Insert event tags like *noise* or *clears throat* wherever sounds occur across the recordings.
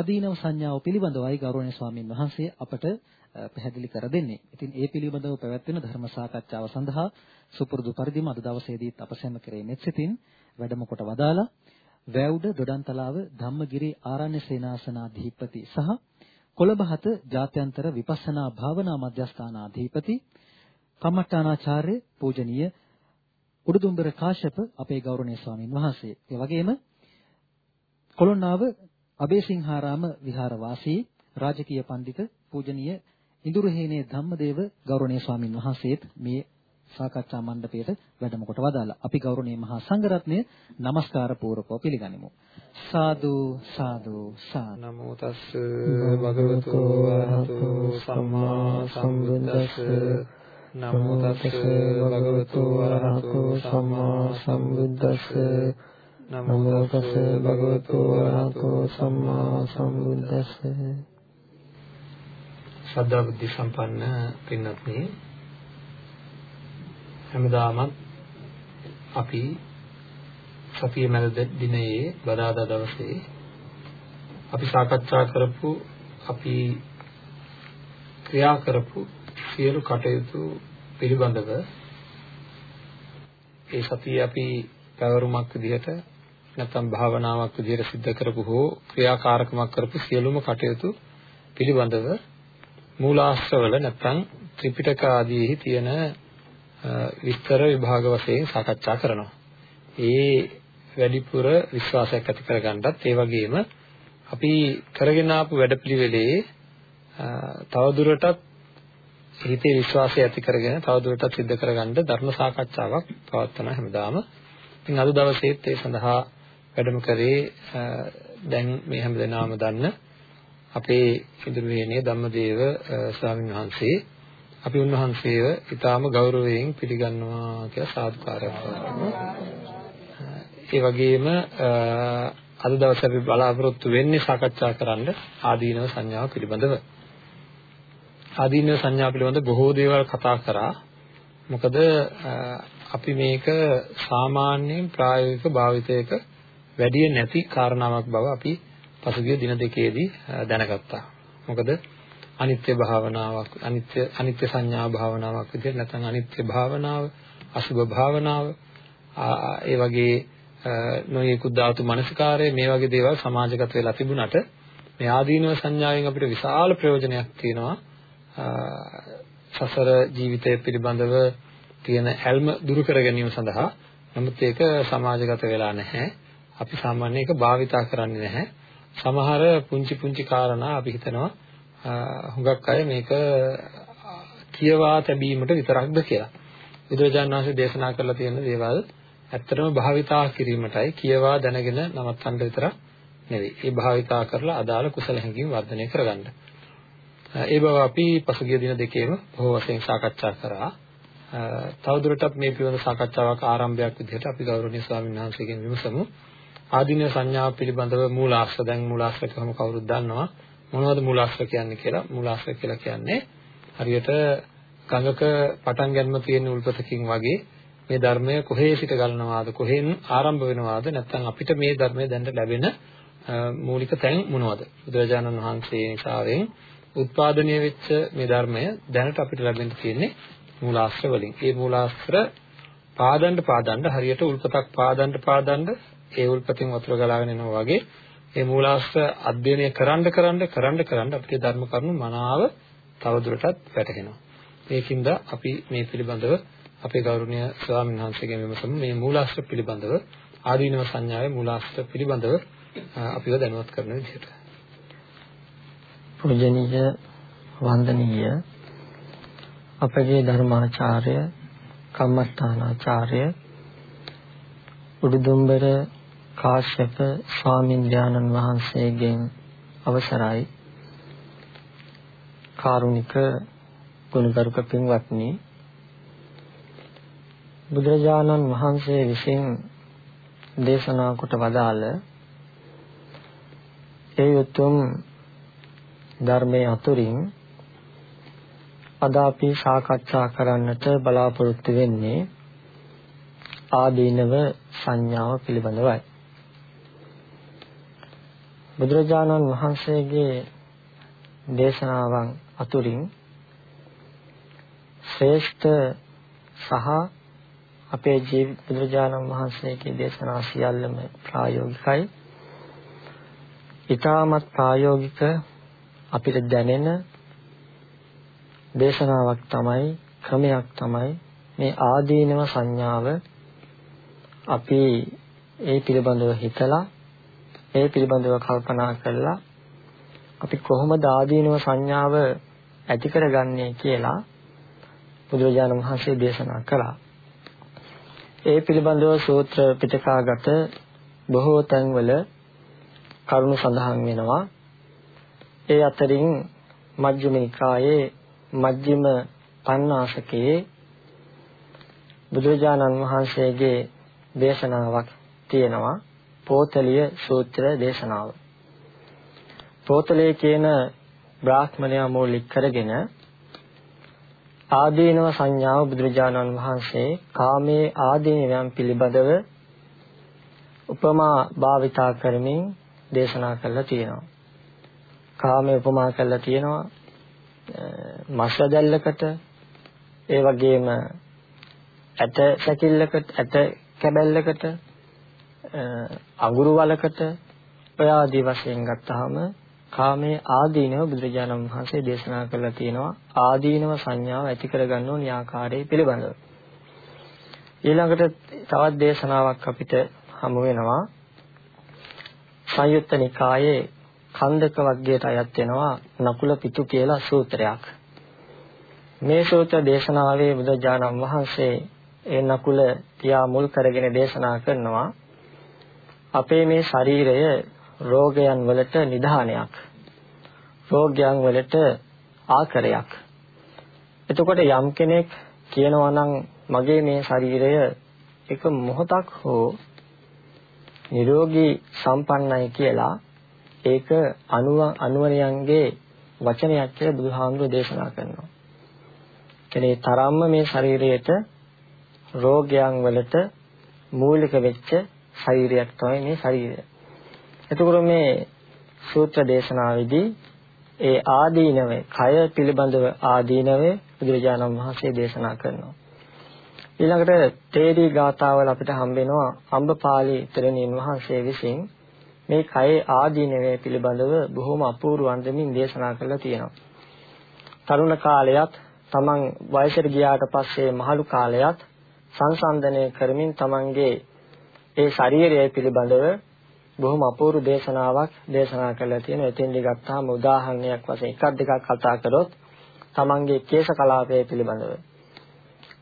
ආදීනව සංඥාව පිළිබඳවයි ගෞරවනීය ස්වාමින් වහන්සේ අපට පැහැදිලි කර දෙන්නේ. ඉතින් ඒ පිළිබඳව පැවැත්වෙන ධර්ම සාකච්ඡාව සඳහා සුපුරුදු පරිදිම අද දවසේදීත් අප සැම කෙරේ මෙත් සිතින් වැඩම කොට වදාලා වැවුඩ දොඩන්තලාව ධම්මගිරි ආරණ්‍ය සේනාසනාධිපති සහ කොළඹ හත ජාත්‍යන්තර විපස්සනා භාවනා මධ්‍යස්ථානාධිපති කම්මට්ටානාචාර්ය පූජනීය උඩුදුම්බර කාශ්‍යප අපේ ගෞරවනීය ස්වාමින් වහන්සේ. ඒ වගේම කොළොන්නාව අබේසිංහාරාම විහාරවාසී රාජකීය පඬිත පූජනීය ඉඳුරහේනේ ධම්මදේව ගෞරවනීය ස්වාමින් වහන්සේත් මේ සාකච්ඡා මණ්ඩපයට වැඩම කොට වදාලා අපි ගෞරවනීය මහා සංඝරත්නය নমස්කාර පූර්වකව පිළිගනිමු. සාදු සාදු සා නමෝ තස් භගවතු වරහතු සම්මා සම්බුද්දස්ස. නමෝ තස් භගවතු වරහතු සම්මා සම්බුද්දස්ස නමෝ තස් භගවතු වරහතු සම්මා සම්බුද්දස්ස. ශ්‍රද්ධා බුද්ධ සම්පන්න පින්වත්නි හැමදාමත් අපි සතිය මැද දිනයේ බදාදා දවසේ අපි සාකච්ඡා කරපු අපි ක්‍රියා කරපු සියලු කටයුතු පිළිබඳව ඒ සතිය අපි පැවරුමක් විදිහට නැත්නම් භාවනාවක් විදිහට සිද්ධ කරපු හෝ ක්‍රියාකාරකමක් කරපු සියලුම කටයුතු පිළිබඳව මූලාශ්‍රවල නැත්නම් ත්‍රිපිටක ආදීෙහි තියෙන විස්තර විභාග වශයෙන් සාකච්ඡා කරනවා. ඒ වැඩිපුර විශ්වාසයක් ඇති කරගන්නත් ඒ වගේම අපි කරගෙන ආපු වැඩපිළිවෙලේ තවදුරටත් හිතේ විශ්වාසය ඇති කරගෙන තවදුරටත් සිද්ධ කරගන්න ධර්ම සාකච්ඡාවක් පවත්වන හැමදාම. ඉතින් අද දවසේත් ඒ සඳහා වැඩම කරේ දැන් මේ හැමදෙනාම දන්න අපේ ඉදිරියේ ධම්මදේව ස්වාමීන් වහන්සේ අපි උන්වහන්සේව ඊටාම ගෞරවයෙන් පිළිගන්නවා කියලා සාදුකාරයක් ඒ වගේම අද දවසේ අපි බලාපොරොත්තු වෙන්නේ සාකච්ඡා කරන්න ආදීනව සංඥාව පිළිබඳව. ආදීනව සංඥාව පිළිබඳ බොහෝ දේවල් කතා කරා. මොකද අපි මේක සාමාන්‍යයෙන් ප්‍රායෝගික භාවිතයක වැඩි නැති කාරණාවක් බව අපි පසුගිය දින දෙකේදී දැනගත්තා. මොකද අනිත්‍ය භාවනාවක් අනිත්‍ය අනිත්‍ය සංඥා භාවනාවක් විදිහට නැත්නම් අනිත්‍ය භාවනාව අසුභ භාවනාව ඒ වගේ නොයෙකුත් ධාතු මනසිකාරය මේ වගේ දේවල් සමාජගත වෙලා තිබුණාට මේ ආදීනව සංඥාවෙන් අපිට විශාල ප්‍රයෝජනයක් තියෙනවා. සසර ජීවිතය පිළිබඳව තියෙන ඇල්ම දුරු කර ගැනීම සඳහා. නමුත් ඒක සමාජගත වෙලා නැහැ. අපි සාමාන්‍ය ඒක භාවිතා කරන්නේ නැහැ සමහර පුංචි පුංචි කාරණා අපි හිතනවා හුඟක් අය මේක කියවා තැබීමට විතරක්ද කියලා. බුදුරජාණන් වහන්සේ දේශනා කරලා තියෙන දේවල් ඇත්තටම භාවිතා කිරීමටයි කියවා දැනගෙන නවත්තන්න විතරක් නෙවෙයි. ඒ භාවිතා කරලා අදාළ කුසල හැඟීම් වර්ධනය කරගන්න. ඒ බව අපි පසුගිය දින දෙකේම බොහෝ වශයෙන් සාකච්ඡා කරා. තවදුරටත් මේ පිළිබඳ සාකච්ඡාවක් ආරම්භයක් විදිහට අපි ගෞරවනීය ස්වාමීන් වහන්සේගෙන් විමසමු. ආධින සංඥා පිළිබඳව මූලාශ්‍ර දැන් මූලාශ්‍ර කොහොම කවුරුත් දන්නවා. මොනවද මූලාශ්‍ර කියන්නේ කියලා මූලාශ්‍ර කියලා කියන්නේ හරියට ගඟක පටන් ගැනීම තියෙන උල්පතකින් වගේ මේ ධර්මය කොහේ සිට ගලනවාද කොහෙන් ආරම්භ වෙනවාද නැත්නම් අපිට මේ ධර්මය දැනට ලැබෙන මූලික තැන් මොනවද බුදුරජාණන් වහන්සේ නිසාවෙන් උත්පාදනය වෙච්ච මේ ධර්මය දැනට අපිට ලැබෙන්න තියෙන්නේ මූලාශ්‍ර වලින්. ඒ මූලාශ්‍ර පාදන්න පාදන්න හරියට උල්පතක් පාදන්න පාදන්න ඒ උල්පතින් වතුර ගලාගෙන එනවා වගේ ඒ මූලාශ්‍ර අධ්‍යයනය කරන්න කරන්න කරන්න කරන්න අපිට ධර්ම කරුණු මනාව තවදුරටත් වැටහෙනවා. ඒකින්ද අපි මේ පිළිබඳව අපේ ගෞරවනීය ස්වාමීන් වහන්සේගෙන් විමසමු මේ මූලාශ්‍ර පිළිබඳව ආදීනව සංඥාවේ මූලාශ්‍ර පිළිබඳව අපිව දැනුවත් කරන විදිහට. පූජනීය වන්දනීය අපගේ ධර්මාචාර්ය කම්මස්ථානාචාර්ය උඩුදුම්බර කාශ්‍යප ස්වාමින්ද්‍රයන්න් වහන්සේගෙන් අවසරයි. කාරුණික ගුණගරුක පින්වත්නි බුදුරජාණන් වහන්සේ විසින් දේශනා කොට වදාළ ඒ උතුම් ධර්මයේ අතුරින් අද අපි සාකච්ඡා කරන්නට බලාපොරොත්තු වෙන්නේ ආදීනව සංඥාව පිළිබඳවයි. බුදුරජාණන් වහන්සේගේ දේශනාවන් අතුරින් ශ්‍රේෂ්ඨ සහ අපේ ජීවිත බුදුරජාණන් වහන්සේගේ දේශනා සියල්ලම ප්‍රායෝගිකයි. ඊටමත් ප්‍රායෝගික අපිට දැනෙන දේශනාවක් තමයි ක්‍රමයක් තමයි මේ ආදීනව සංඥාව අපි ඒ පිළිබඳව හිතලා ඒ පිළිබඳව කල්පනා කරලා අපි කොහොමද ආදීනව සංඥාව ඇති කරගන්නේ කියලා බුදුරජාණන් වහන්සේ දේශනා කළා. ඒ පිළිබඳව සූත්‍ර පිටකාගත බොහෝ තැන්වල කරුණු සඳහන් වෙනවා. ඒ අතරින් මජ්ක්‍ධිම නිකායේ මජ්ක්‍ධිම පඤ්ඤාසකයේ බුදුරජාණන් වහන්සේගේ දේශනාවක් තියෙනවා පෝතලිය සූත්‍ර දේශනාව. පෝතලේ කියන බ්‍රාහ්මණයා මූලික කරගෙන ආදීනව සංඥාව බුදුරජාණන් වහන්සේ කාමයේ ආදීනවයන් පිළිබඳව උපමා භාවිතා කරමින් දේශනා කළා තියෙනවා. කාමයේ උපමා කළා තියෙනවා මස් දැල්ලකට ඒ වගේම ඇට සැකිල්ලකට ඇට කැබැල්ලකට අඟුරු වලකට ඔය ආදී වශයෙන් ගත්තාම කාමයේ ආදීනව බුදුරජාණන් වහන්සේ දේශනා කරලා තියෙනවා ආදීනව සංඥාව ඇති කරගන්න ඕන ආකාරයේ පිළිබඳව. ඊළඟට තවත් දේශනාවක් අපිට හමු වෙනවා සංයුත්ත නිකායේ කන්දක වර්ගයට අයත් වෙනවා නකුල පිටු කියලා සූත්‍රයක්. මේ සූත්‍ර දේශනාවේ බුදුජානන් වහන්සේ ඒ නකුල තියා මුල් කරගෙන දේශනා කරනවා අපේ මේ ශරීරය රෝගයන් වලට නිධානයක්. රෝගයන් වලට ආකරයක්. එතකොට යම් කෙනෙක් කියනවා නම් මගේ මේ ශරීරය එක මොහොතක් හෝ නිරෝගී සම්පන්නයි කියලා ඒක අනුව අනුවරයන්ගේ වචනයක් කියලා බුදුහාමුදුරෝ දේශනා කරනවා. කෙනේ තරම්ම මේ ශරීරයට රෝගයන් වලට මූලික වෙච්ච ශරීරයක් තමයි මේ ශරීරය. එතකොට මේ සූත්‍ර දේශනාවේදී ඒ ආදීනවේ කය පිළිබඳව ආදීනවේ බුදුරජාණන් වහන්සේ දේශනා කරනවා. ඊළඟට තේරී ගාථාවල අපිට හම්බෙනවා අම්බපාලි තෙරණින් වහන්සේ විසින් මේ කයේ ආදීනවේ පිළිබඳව බොහොම අපූර්ව අන්දමින් දේශනා කරලා තියෙනවා. තරුණ කාලයත් තමන් වයසට ගියාට පස්සේ මහලු කාලයත් සංසන්දනය කරමින් තමන්ගේ ඒ ශරීරය පිළිබඳව බොහොම අපූර්ව දේශනාවක් දේශනා කරලා තියෙනවා. එතෙන්දි ගත්තාම උදාහරණයක් වශයෙන් එකක් දෙකක් කතා කරොත් තමන්ගේ කේශ කලාපය පිළිබඳව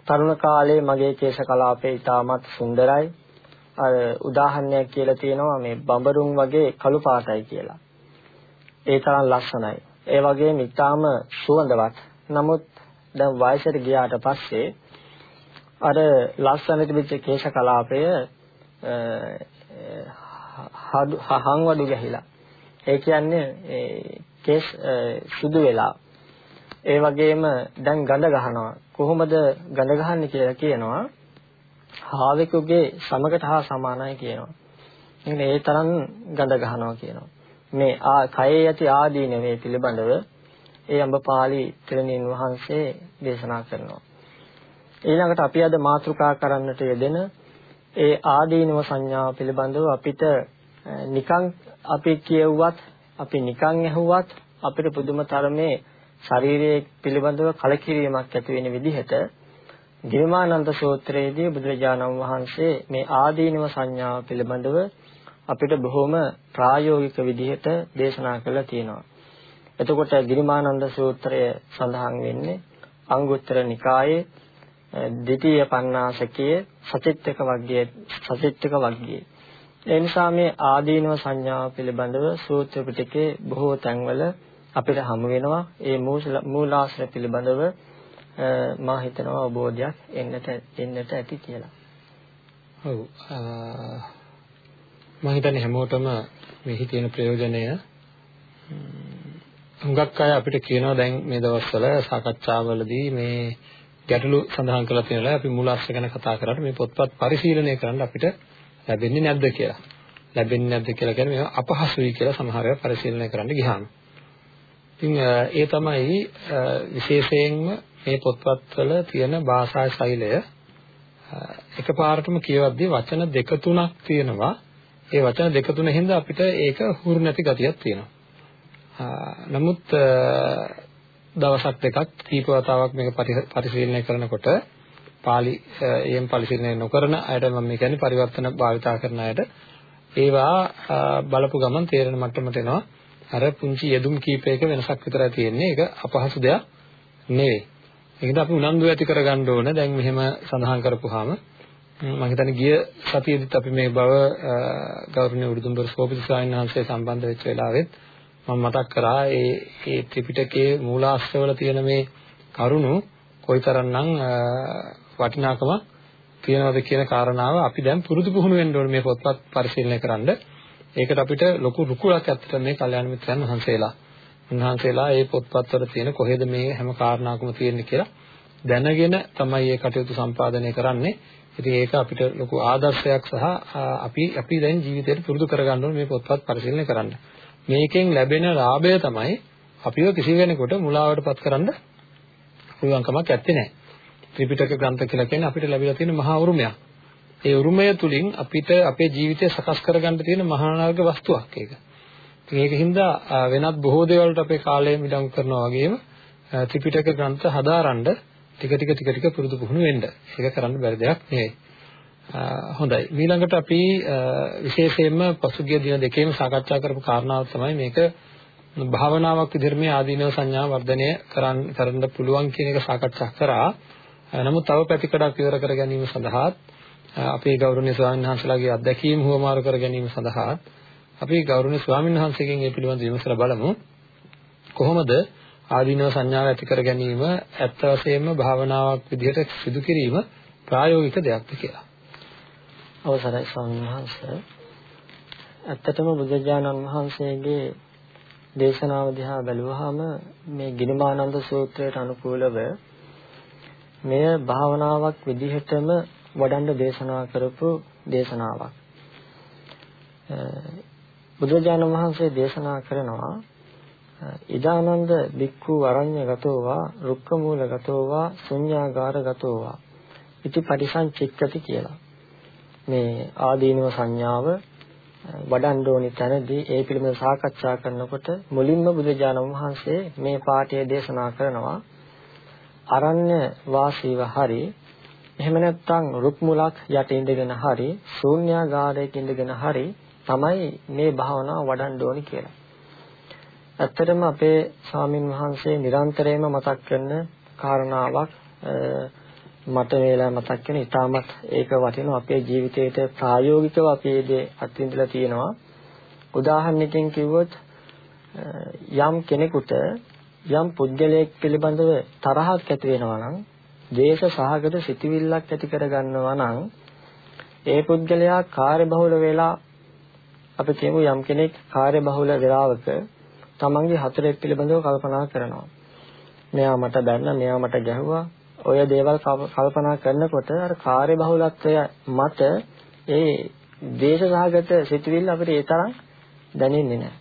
තරුණ කාලේ මගේ කේශ කලාපය ඉතාමත් සුන්දරයි. අර උදාහරණයක් කියලා තියෙනවා මේ බඹරුන් වගේ කළු පාටයි කියලා. ඒ තරම් ලස්සනයි. ඒ වගේම ඉතාම සුවඳවත්. නමුත් දැන් වයසට ගියාට පස්සේ අර ලස්සන තිබිච්ච කේශ කලාපය හංවඩු ගැහිලා. ඒ කියන්නේ කේස් සුදු වෙලා. ඒ වගේම දැන් ගඳ ගහනවා. කොහොමද ගඳ ගහන්නේ කියලා කියනවා. හාවෙකුගේ සමකට හා සමානයි කියනවා. ඉතින් ඒ තරම් ගඳ ගහනවා කියනවා. මේ ආ කයේ ඇති ආදීනවේ පිළිබඳව ඒ අඹපාලි තෙරණින් වහන්සේ දේශනා කරනවා. ඊළඟට අපි අද මාතෘකා කරන්නට යෙදෙන ඒ ආදීනව සංඥාව පිළිබඳව අපිට නිකන් අපි කියවුවත් අපි නිකන් ඇහුවත් අපිට පුදුම තරමේ ශරීරයේ පිළිබඳව කලකිරීමක් ඇති වෙන විදිහට ගිරිමානන්ද සූත්‍රයේදී බුදුරජාණන් වහන්සේ මේ ආදීනව සංඥාව පිළිබඳව අපිට බොහොම ප්‍රායෝගික විදිහට දේශනා කළා තියෙනවා. එතකොට ගිරිමානන්ද සූත්‍රය සඳහන් වෙන්නේ අංගුත්තර නිකායේ ද්විතීය පඤ්ඤාසකයේ සචිත්තක වර්ගයේ සචිත්තක වර්ගයේ ඒ නිසා මේ ආදීනව සංඥාව පිළිබඳව සූත්‍ර පිටකේ බොහෝ තැන්වල අපිට හමු වෙනවා. ඒ මූලාශ්‍ර පිළිබඳව මා හිතනවා අවබෝධයක් එන්නට එන්නට ඇති කියලා. ඔව්. මම හිතන්නේ හැමෝටම මෙහි තියෙන ප්‍රයෝජනය. හුඟක් අය අපිට කියනවා දැන් මේ දවස්වල සාකච්ඡාවලදී මේ ගැටලු සඳහන් කරලා තියෙනවා අපි මූලාශ්‍ර ගැන කතා කරාට මේ පොත්පත් පරිශීලනය කරන්න අපිට ලැබෙන්නේ නැද්ද කියලා. ලැබෙන්නේ නැද්ද කියලා කියන්නේ මේවා අපහසුයි කියලා සමහර ඒවා පරිශීලනය කරන්න ගියාම. ඉතින් ඒ තමයි විශේෂයෙන්ම මේ පොත්පත්වල තියෙන භාෂා ශෛලය එකපාරටම කියවද්දී වචන දෙක තුනක් තියෙනවා. ඒ වචන දෙක තුන හින්දා අපිට ඒක හුරු නැති ගතියක් තියෙනවා. නමුත් දවසක් දෙකක් කීප වතාවක් මේක පරිශීලනය කරනකොට පාලි එම් පරිශීලනය නොකරන අයට මම කියන්නේ පරිවර්තන භාවිතා කරන අයට ඒවා බලපු ගමන් තේරෙන මට්ටමට එනවා. අර පුංචි යෙදුම් කීපයක වෙනසක් විතරයි තියෙන්නේ. ඒක අපහසු දෙයක් නෙවෙයි. ඒකද අපි උනන්දු ඇති කරගන්න ඕන. දැන් මෙහෙම සඳහන් කරපුවාම මම හිතන්නේ ගිය සතියේදීත් අපි මේ බව ගෞරවනීය උඩුදුම්බර සෝපිත ස්වාමීන් වහන්සේ සම්බන්ධ වෙච්ච වෙලාවෙත් මම මතක් කරා ඒ ඒ ත්‍රිපිටකයේ මූලාශ්‍රවල තියෙන මේ කරුණු කොයිතරම්නම් වටිනාකම තියනවද කියන කාරණාව අපි දැන් පුරුදු පුහුණු වෙන්න ඕනේ මේ පොත්පත් පරිශීලනය කරන්න. ඒකට අපිට ලොකු රුකුලක් ඇත්තට මේ කල්යාණ මිත්‍රයන් වහන්සේලා. උන්වහන්සේලා මේ පොත්පත්වල තියෙන කොහෙද මේ හැම කාරණාවකම තියෙන්නේ කියලා දැනගෙන තමයි මේ කටයුතු සම්පාදනය කරන්නේ. ඉතින් ඒක අපිට ලොකු ආදර්ශයක් සහ අපි අපි දැන් ජීවිතේට පුරුදු කරගන්න ඕනේ මේ පොත්පත් පරිශීලනය කරන්න. මේකෙන් ලැබෙන ලාභය තමයි අපිව කිසි කෙනෙකුට මුලාවටපත් කරන්න පුළුවන්කමක් ඇත්තේ නැහැ. ත්‍රිපිටක ග්‍රන්ථ කියලා කියන්නේ අපිට ලැබිලා තියෙන මහා උරුමයක්. ඒ උරුමය තුලින් අපිට අපේ ජීවිතය සකස් කරගන්න තියෙන මහානාග වස්තුවක් ඒක. ඉතින් ඒකින්ද වෙනත් බොහෝ දේවල්ට අපේ කාලය මිඩංගු කරනවා වගේම ත්‍රිපිටක ග්‍රන්ථ හදාරන්න ටික ටික ටික ටික පුරුදු පුහුණු වෙන්න. ඒක කරන්න බැරි දෙයක් නෙවෙයි. හොඳයි. ඊළඟට අපි විශේෂයෙන්ම පසුගිය දින දෙකේම සාකච්ඡා කරපු කාරණාව තමයි මේක භාවනාවක් විදිහට මේ ආදීනව සංඥා වර්ධනය කරන්න කරන්න පුළුවන් කියන එක සාකච්ඡා කරා. නමුත් තව පැතිකඩක් ඉවර කර ගැනීම සඳහා අපේ ගෞරවනීය ස්වාමීන් වහන්සේලාගේ අත්දැකීම් හුවමාරු කර ගැනීම සඳහා අපි ගෞරවනීය ස්වාමීන් වහන්සේගෙන් මේ පිළිබඳව විමසලා බලමු. කොහොමද ආදීනව සංඥාව ඇති කර ගැනීම ඇත්ත වශයෙන්ම භාවනාවක් විදිහට සිදු කිරීම ප්‍රායෝගික දෙයක්ද කියලා. අවසරයි ස්වාමීන් වහන්සේ. ඇත්තටම බුදුජානන් වහන්සේගේ දේශනාව දිහා බැලුවහම මේ ගිනිමානන්ද සූත්‍රයට අනුකූලව මෙය භාවනාවක් විදිහටම වඩන්න දේශනා කරපු දේශනාවක්. බුදුජානක මහන්සේ දේශනා කරනවා ඉදානන්ද බික්ඛු අරඤ්‍ය ගතෝවා රුක්ක මූල ගතෝවා ශුඤ්ඤාගාර ගතෝවා ඉති පරිසංචික්කති කියලා. මේ ආදීනව සංඥාව වඩන්න ඕනි තැනදී ඒ පිළිබඳව සාකච්ඡා කරනකොට මුලින්ම බුදුජානක වහන්සේ මේ පාඨය දේශනා කරනවා අරණ්‍ය වාසීව හරි එහෙම නැත්නම් රුක් මුලක් යට ඉඳගෙන හරි ශූන්‍යාගාරයක ඉඳගෙන හරි තමයි මේ භාවනාව වඩන්න ඕනි කියලා. ඇත්තටම අපේ ස්වාමින් වහන්සේ නිරන්තරයෙන්ම මතක් කරන කාරණාවක් මට වේලා මතක් වෙන ඉතාමත් ඒක වටිනවා අපේ ජීවිතේට ප්‍රායෝගිකව අපි ඒ අත්විඳලා තියෙනවා. උදාහරණයකින් කිව්වොත් යම් කෙනෙකුට යම් පුද්ගලයෙක් පිළිබඳව තරහක් ඇති වෙනවා නම් දේශ සහගත සිතිවිල්ලක් ඇති කරගන්නවා නම් ඒ පුද්ගලයා කාර්යබහුල වෙලා අපි කියමු යම් කෙනෙක් කාර්යබහුල වෙලාවක තමන්ගේ හතරෙක් පිළිබඳව කල්පනා කරනවා. මෙයා මට බැන්න, මෙයා මට ගැහුවා. ඔය දේවල් කල්පනා කරනකොට අර කාර්යබහුලත්වය මත ඒ දේශ සහගත සිතිවිල්ල අපිට ඒ තරම් දැනෙන්නේ නැහැ.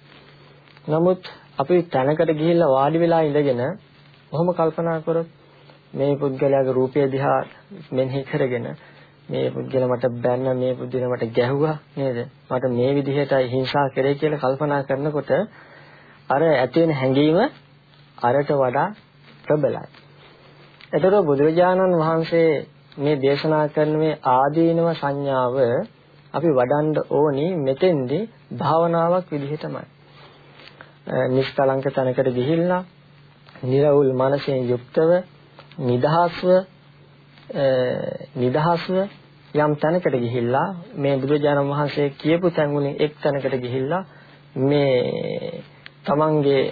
නමුත් අපි තැනකට ගිහිල්ලා වාඩි වෙලා ඉඳගෙන කොහොම කල්පනා කරොත් මේ පුද්ගලයාගේ රූපය දිහා මෙනෙහි කරගෙන මේ පුද්ගලයා මට බැන්න මේ පුද්ගලයා මට ගැහුවා නේද මට මේ විදිහටයි හිංසා කරේ කියලා කල්පනා කරනකොට අර ඇති වෙන හැඟීම අරට වඩා ප්‍රබලයි. එතකොට බුදුරජාණන් වහන්සේ මේ දේශනා කරන මේ ආදීනව සංඥාව අපි වඩන්න ඕනි මෙතෙන්දී භාවනාවක් විදිහටමයි. නිෂ්කලංක තැනකට ගිහිල්ලා නිර්වුල් මනසෙන් යුක්තව නිදහස්ව නිදහස්ව යම් තැනකට ගිහිල්ලා මේ බුදුරජාණන් වහන්සේ කියපු තැන්ුණේ එක් තැනකට ගිහිල්ලා මේ තමන්ගේ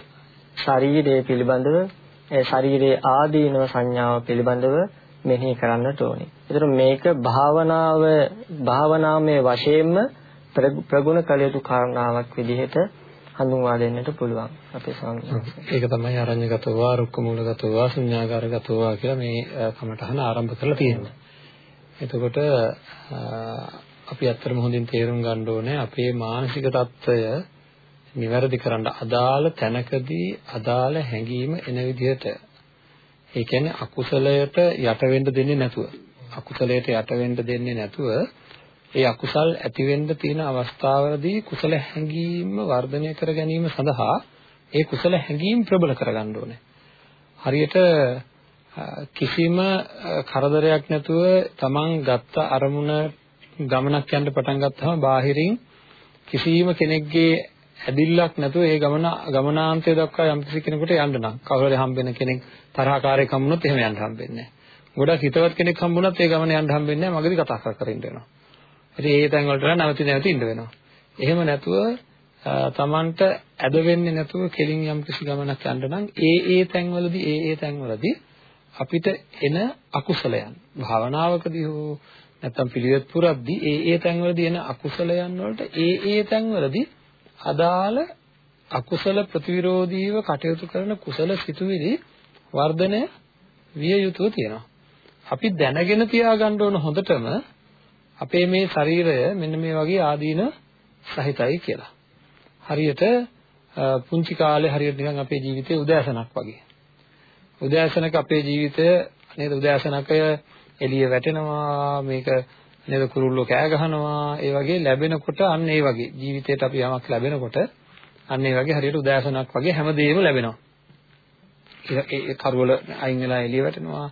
ශරීරය පිළිබඳව ඒ ශරීරයේ ආදීනව සංඥාව පිළිබඳව මෙනෙහි කරන්නට ඕනේ. ඒතර මේක භාවනාව භාවනාවේ වශයෙන්ම ප්‍රගුණ කළ යුතු කාරණාවක් විදිහට හඳුන්වා දෙන්නට පුළුවන් අපේ ස්වාමීන් ඒක තමයි අරඤ්‍යගතව රුක්ක මූලගතව ශුන්‍යාකාරගතව කියලා මේ කමටහන ආරම්භ කරලා තියෙනවා. එතකොට අපි ඇත්තටම හොඳින් තේරුම් ගන්න ඕනේ අපේ මානසික தত্ত্বය નિවැරදි කරන්න අදාළ තැනකදී අදාළ හැඟීම එන විදිහට ඒ කියන්නේ අකුසලයට යට වෙන්න දෙන්නේ නැතුව අකුසලයට යට වෙන්න දෙන්නේ නැතුව ඒ අකුසල් ඇති වෙන්න තියෙන අවස්ථාවලදී කුසල හැඟීම වර්ධනය කර ගැනීම සඳහා ඒ කුසල හැඟීම් ප්‍රබල කරගන්න ඕනේ. හරියට කිසිම කරදරයක් නැතුව තමන් ගත්ත අරමුණ ගමනක් යන්න පටන් ගත්තාම බාහිරින් කිසිම කෙනෙක්ගේ ඇදිල්ලක් නැතුව ඒ ගමන ගමනාන්තය දක්වා යම් කිසි කෙනෙකුට යන්න නම් කවුරු හරි හම්බෙන කෙනෙක් තරහකාරයෙක් හම්බුනොත් එහෙම යන්න හම්බෙන්නේ නැහැ. ගොඩක් හිතවත් කෙනෙක් හම්බුනොත් ඒ ගමන යන්න හම්බෙන්නේ නැහැ. මගදී කතා කර කර ඉන්න වෙනවා. ඉතින් ඒ තැන් වලට නැවති නැවති ඉන්න වෙනවා. එහෙම නැතුව තමන්ට ඇද වෙන්නේ නැතුව කෙලින් යම් කිසි ගමනක් යන්න නම් ඒ ඒ තැන්වලදී ඒ ඒ තැන්වලදී අපිට එන අකුසලයන් භාවනාවකදී හෝ නැත්නම් පිළිවෙත් පුරද්දී ඒ ඒ තැන්වලදී එන අකුසලයන් වලට ඒ ඒ තැන්වලදී අදාළ අකුසල ප්‍රතිවිරෝධීව කටයුතු කරන කුසල සිතුවිලි වර්ධනය විය යුතුව තියෙනවා. අපි දැනගෙන තියාගන්න ඕන හොඳටම අපේ මේ ශරීරය මෙන්න මේ වගේ ආදීන සහිතයි කියලා. හරියට පුංචි කාලේ හරියට නිකන් අපේ ජීවිතේ උදෑසනක් වගේ. උදෑසනක අපේ ජීවිතය නේද උදෑසනකය එළිය වැටෙනවා මේක නේද කුරුල්ලෝ කෑ ගහනවා ඒ වගේ ලැබෙනකොට අන්න ඒ වගේ ජීවිතේට අපි යමක් ලැබෙනකොට අන්න ඒ වගේ හරියට උදෑසනක් වගේ හැමදේම ලැබෙනවා. ඒ කරවල අයින් වෙලා එළිය වැටෙනවා.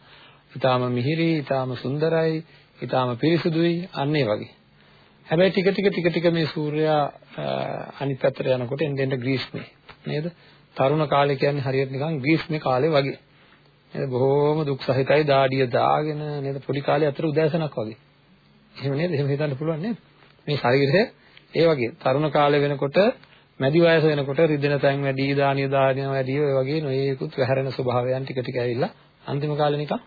ඊටාම මිහිරි, ඊටාම සුන්දරයි, ඊටාම පිරිසුදුයි අන්න ඒ වගේ. හැබැයි ටික ටික ටික ටික මේ සූර්යයා අනිත් පැත්තට යනකොට එන්න එන්න ග්‍රීස්මේ නේද? තරුණ කාලේ කියන්නේ හරියට නිකන් ග්‍රීස්මේ කාලේ වගේ. නේද? බොහොම දුක් සහිතයි දාඩිය දාගෙන නේද? පොඩි කාලේ අතර උදෑසනක් වගේ. එහෙම නේද? එහෙම හිතන්න පුළුවන් නේද? මේ ශරීරය ඒ වගේ තරුණ කාලේ වෙනකොට මැදි වයස වෙනකොට රිදෙන තැන් වැඩි, දානිය දානිය වැඩි ඔය වගේ නොයේකුත් වැහැරෙන ස්වභාවයන් ටික ටික ඇවිල්ලා අන්තිම කාලේ නිකන්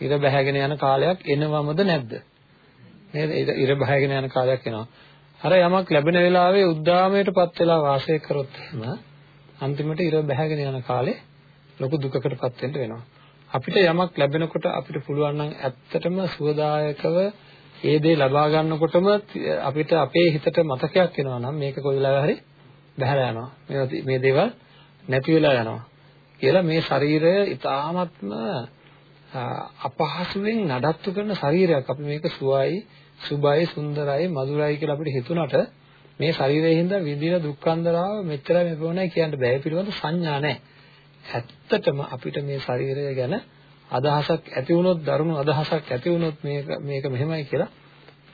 ඉර බැහැගෙන යන කාලයක් එනවමද නැද්ද? නේද? ඉර බැහැගෙන යන කාලයක් එනවා. අර යමක් ලැබෙන වෙලාවේ උද්දාමයටපත් වෙලා වාසය කරොත් එහෙම අන්තිමට ඉර බැහැගෙන යන කාලේ ලොකු දුකකටපත් වෙන්න වෙනවා. අපිට යමක් ලැබෙනකොට අපිට පුළුවන් නම් ඇත්තටම සුවදායකව ඒ දේ ලබා ගන්නකොටම අපිට අපේ හිතට මතකයක් එනවා නම් මේක කොයි වෙලාවෙ හරි බහැලා යනවා. මේ මේ දේවල් නැති වෙලා යනවා. කියලා මේ ශරීරය ඊ타ත්ම අපහසුවෙන් නඩත්තු කරන ශරීරයක්. අපි මේක සුවයි, සුබයි, සුන්දරයි, මధుරයි කියලා අපිට හිතුණට මේ ශරීරයේ හින්දා විඳින දුක්ඛන්දරාව මෙච්චරයි මෙපොණයි කියන්න බෑ පිළිබඳ සංඥා නැහැ. ඇත්තටම අපිට මේ ශරීරය ගැන අදහසක් ඇති වුණොත් දරුණු අදහසක් ඇති වුණොත් මේක මේක මෙහෙමයි කියලා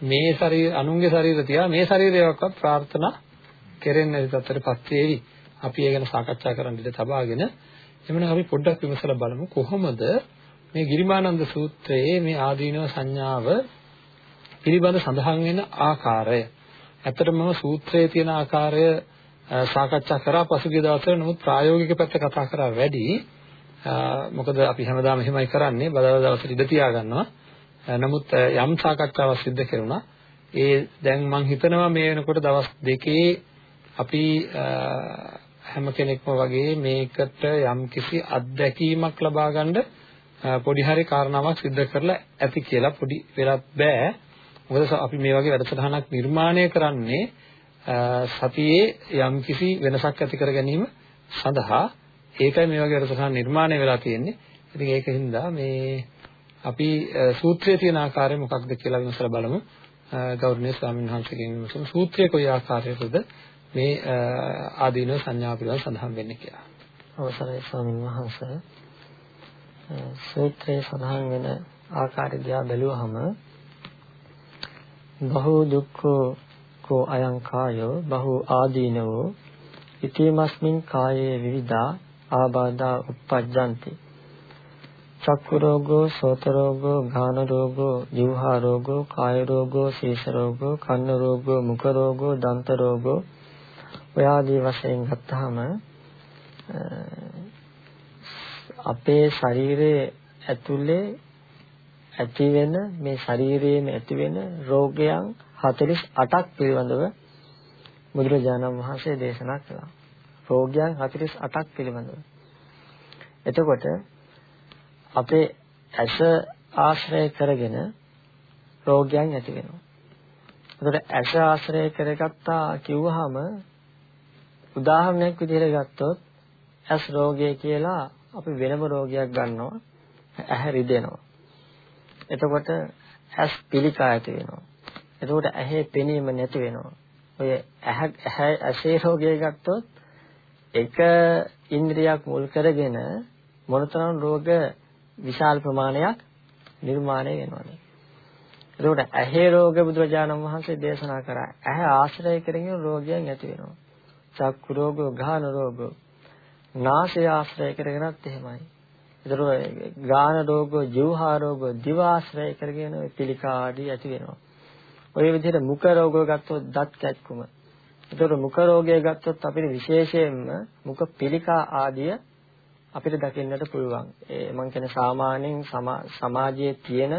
මේ ශරීර අනුන්ගේ ශරීර තියා මේ ශරීරයක්වත් ප්‍රාර්ථනා කෙරෙන්නේ නැති තත්ත්වයටපත් වේවි. අපි ඒ ගැන සාකච්ඡා කරන්න ඉඩ තබාගෙන එමුනම් අපි පොඩ්ඩක් විමසලා බලමු කොහොමද මේ ගිරිමානන්ද සූත්‍රයේ මේ ආදීනව සංඥාව පිළිබඳ සඳහන් වෙන ආකාරය. ඇත්තටම මම සූත්‍රයේ තියෙන ආකාරය සාකච්ඡා කරා පසුගිය දවස්වල නමුත් ප්‍රායෝගික පැත්ත කතා කරා වැඩි. මොකද අපි හැමදාම එහෙමයි කරන්නේ බදාදා දවසට ඉඳ තියා ගන්නවා. නමුත් යම් සාකච්ඡාවක් සිද්ධ කෙරුණා. ඒ දැන් මම හිතනවා මේ වෙනකොට දවස් දෙකේ අපි හැම කෙනෙක්ම වගේ මේකට යම්කිසි අත්දැකීමක් ලබා ගන්න පොඩි හරි කාරණාවක් සිද්ධ කරලා ඇති කියලා පොඩි වෙලක් බෑ. මොකද අපි මේ වගේ වැඩසටහනක් නිර්මාණය කරන්නේ සතියේ යම්කිසි වෙනසක් ඇති කර ගැනීම සඳහා ඒකයි මේ වගේ වැඩසටහන් නිර්මාණය වෙලා තියෙන්නේ. ඉතින් ඒකින්ද මේ අපි සූත්‍රයේ තියෙන ආකාරය මොකක්ද කියලා විමසලා බලමු. ගෞරවනීය ස්වාමීන් වහන්සේගෙන් විමසමු සූත්‍රයේ කොයි ආකාරයකද මේ ආදීන සංඥා පිළිබඳව සඳහන් වෙන්නේ කියලා. අවසරයි ස්වාමීන් වහන්සේ. සූත්‍රයේ සඳහන් වෙන ආකාරය දිහා බැලුවහම බහු දුක්ඛෝ කෝ අයං කායෝ බහු ආදීනවෝ ඉතිමස්මින් කායේ විවිධා ආබාධා uppajjanti චක්කු රෝගෝ සෝත රෝගෝ ගාන රෝගෝ ජීවහා රෝගෝ කාය රෝගෝ ශීස රෝගෝ කන්න රෝගෝ මුඛ රෝගෝ දන්ත රෝගෝ ඔය ආදී වශයෙන් ගත්තාම අපේ ශරීරයේ ඇතුලේ ඇති වෙන මේ ශරීරයේම ඇති වෙන රෝගයන් 48ක් පිළිබඳව බුදුරජාණන් වහන්සේ දේශනා කළා. රෝගයන් 48ක් පිළිබඳව. එතකොට අපේ ඇස ආශ්‍රය කරගෙන රෝගයන් ඇති වෙනවා. එතකොට ඇස ආශ්‍රය කරගත්තා කිව්වහම උදාහරණයක් විදිහට ගත්තොත් ඇස් රෝගය කියලා අපි වෙනම රෝගයක් ගන්නවා. ඇහැ රිදෙනවා. එතකොට ඇස් පිළිකා ඇති වෙනවා. එතකොට ඇහි පෙනීම නැති වෙනවා. ඔය ඇහැ ඇසේ රෝගය ගත්තොත් එක ඉන්ද්‍රියක් මුල් කරගෙන මොනතරම් රෝග විශාල ප්‍රමාණයක් නිර්මාණය වෙනවද? එතකොට ඇහි රෝග බුදුරජාණන් වහන්සේ දේශනා කරා. ඇහැ ආශ්‍රය කරගෙන රෝගයන් ඇති වෙනවා. චක්කු රෝග, ගාන රෝග, නාසය ආශ්‍රය කරගෙනත් එහෙමයි. එතකොට ගාන රෝග, ජීවහා රෝග, දිව ආශ්‍රය කරගෙන පිළිකා ආදී ඇති වෙනවා. ඔය විදිහට මුඛ රෝග ගත්තොත් දත් කැක්කුම. එතකොට මුඛ රෝගය ගත්තොත් අපිට විශේෂයෙන්ම මුඛ පිළිකා ආදිය අපිට දකින්නට පුළුවන්. ඒ මම කියන්නේ සාමාන්‍යයෙන් සමාජයේ තියෙන